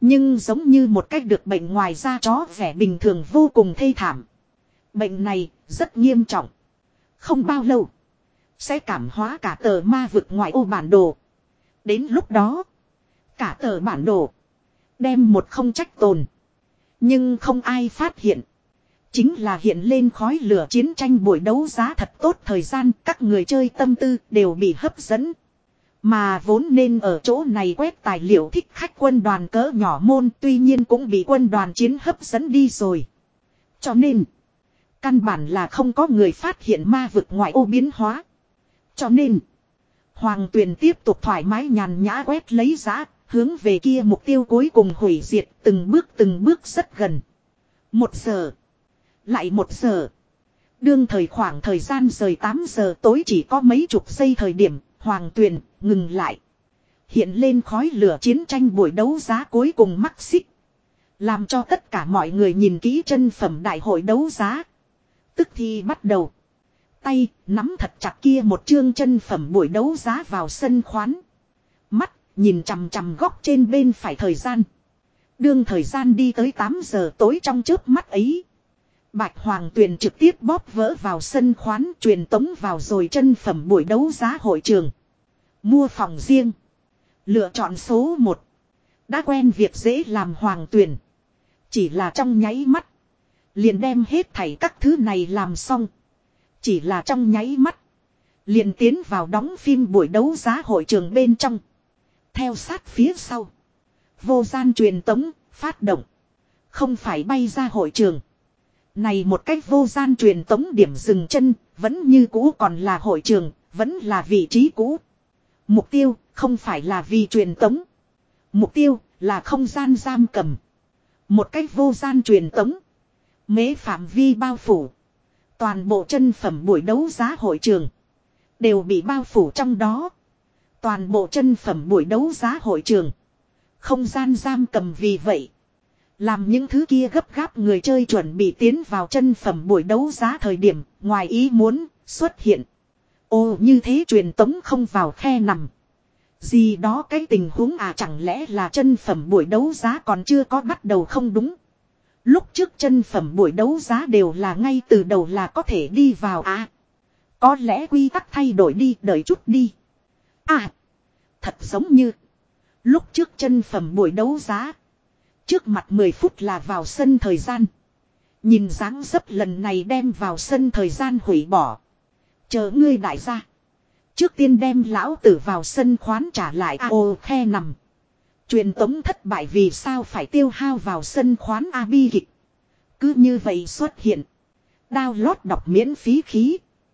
Nhưng giống như một cách được bệnh ngoài da chó vẻ bình thường vô cùng thê thảm. Bệnh này rất nghiêm trọng. Không bao lâu. Sẽ cảm hóa cả tờ ma vực ngoại ô bản đồ. Đến lúc đó. Cả tờ bản đồ. Đem một không trách tồn. Nhưng không ai phát hiện. Chính là hiện lên khói lửa chiến tranh buổi đấu giá thật tốt thời gian các người chơi tâm tư đều bị hấp dẫn. Mà vốn nên ở chỗ này quét tài liệu thích khách quân đoàn cỡ nhỏ môn tuy nhiên cũng bị quân đoàn chiến hấp dẫn đi rồi. Cho nên, căn bản là không có người phát hiện ma vực ngoại ô biến hóa. Cho nên, Hoàng Tuyền tiếp tục thoải mái nhàn nhã quét lấy giá, hướng về kia mục tiêu cuối cùng hủy diệt từng bước từng bước rất gần. Một giờ. Lại một giờ. Đương thời khoảng thời gian rời 8 giờ tối chỉ có mấy chục giây thời điểm, Hoàng Tuyền ngừng lại. Hiện lên khói lửa chiến tranh buổi đấu giá cuối cùng mắc xích. Làm cho tất cả mọi người nhìn kỹ chân phẩm đại hội đấu giá. Tức thì bắt đầu. Tay nắm thật chặt kia một chương chân phẩm buổi đấu giá vào sân khoán. Mắt nhìn chằm chằm góc trên bên phải thời gian. Đương thời gian đi tới 8 giờ tối trong chớp mắt ấy. Bạch Hoàng Tuyền trực tiếp bóp vỡ vào sân khoán, truyền tống vào rồi chân phẩm buổi đấu giá hội trường. Mua phòng riêng. Lựa chọn số 1. Đã quen việc dễ làm Hoàng Tuyền. Chỉ là trong nháy mắt. Liền đem hết thảy các thứ này làm xong. Chỉ là trong nháy mắt. Liền tiến vào đóng phim buổi đấu giá hội trường bên trong. Theo sát phía sau. Vô gian truyền tống, phát động. Không phải bay ra hội trường. Này một cách vô gian truyền tống điểm dừng chân, vẫn như cũ còn là hội trường, vẫn là vị trí cũ. Mục tiêu, không phải là vì truyền tống. Mục tiêu, là không gian giam cầm. Một cách vô gian truyền tống. Mế phạm vi bao phủ. Toàn bộ chân phẩm buổi đấu giá hội trường. Đều bị bao phủ trong đó. Toàn bộ chân phẩm buổi đấu giá hội trường. Không gian giam cầm vì vậy. Làm những thứ kia gấp gáp người chơi chuẩn bị tiến vào chân phẩm buổi đấu giá thời điểm, ngoài ý muốn, xuất hiện. Ồ như thế truyền tống không vào khe nằm. Gì đó cái tình huống à chẳng lẽ là chân phẩm buổi đấu giá còn chưa có bắt đầu không đúng. Lúc trước chân phẩm buổi đấu giá đều là ngay từ đầu là có thể đi vào à. Có lẽ quy tắc thay đổi đi đợi chút đi. À. Thật giống như. Lúc trước chân phẩm buổi đấu giá. Trước mặt 10 phút là vào sân thời gian. Nhìn dáng dấp lần này đem vào sân thời gian hủy bỏ. Chờ ngươi đại gia. Trước tiên đem lão tử vào sân khoán trả lại a ô khe nằm. Truyền tống thất bại vì sao phải tiêu hao vào sân khoán A bi kịch. Cứ như vậy xuất hiện. Download đọc miễn phí khí.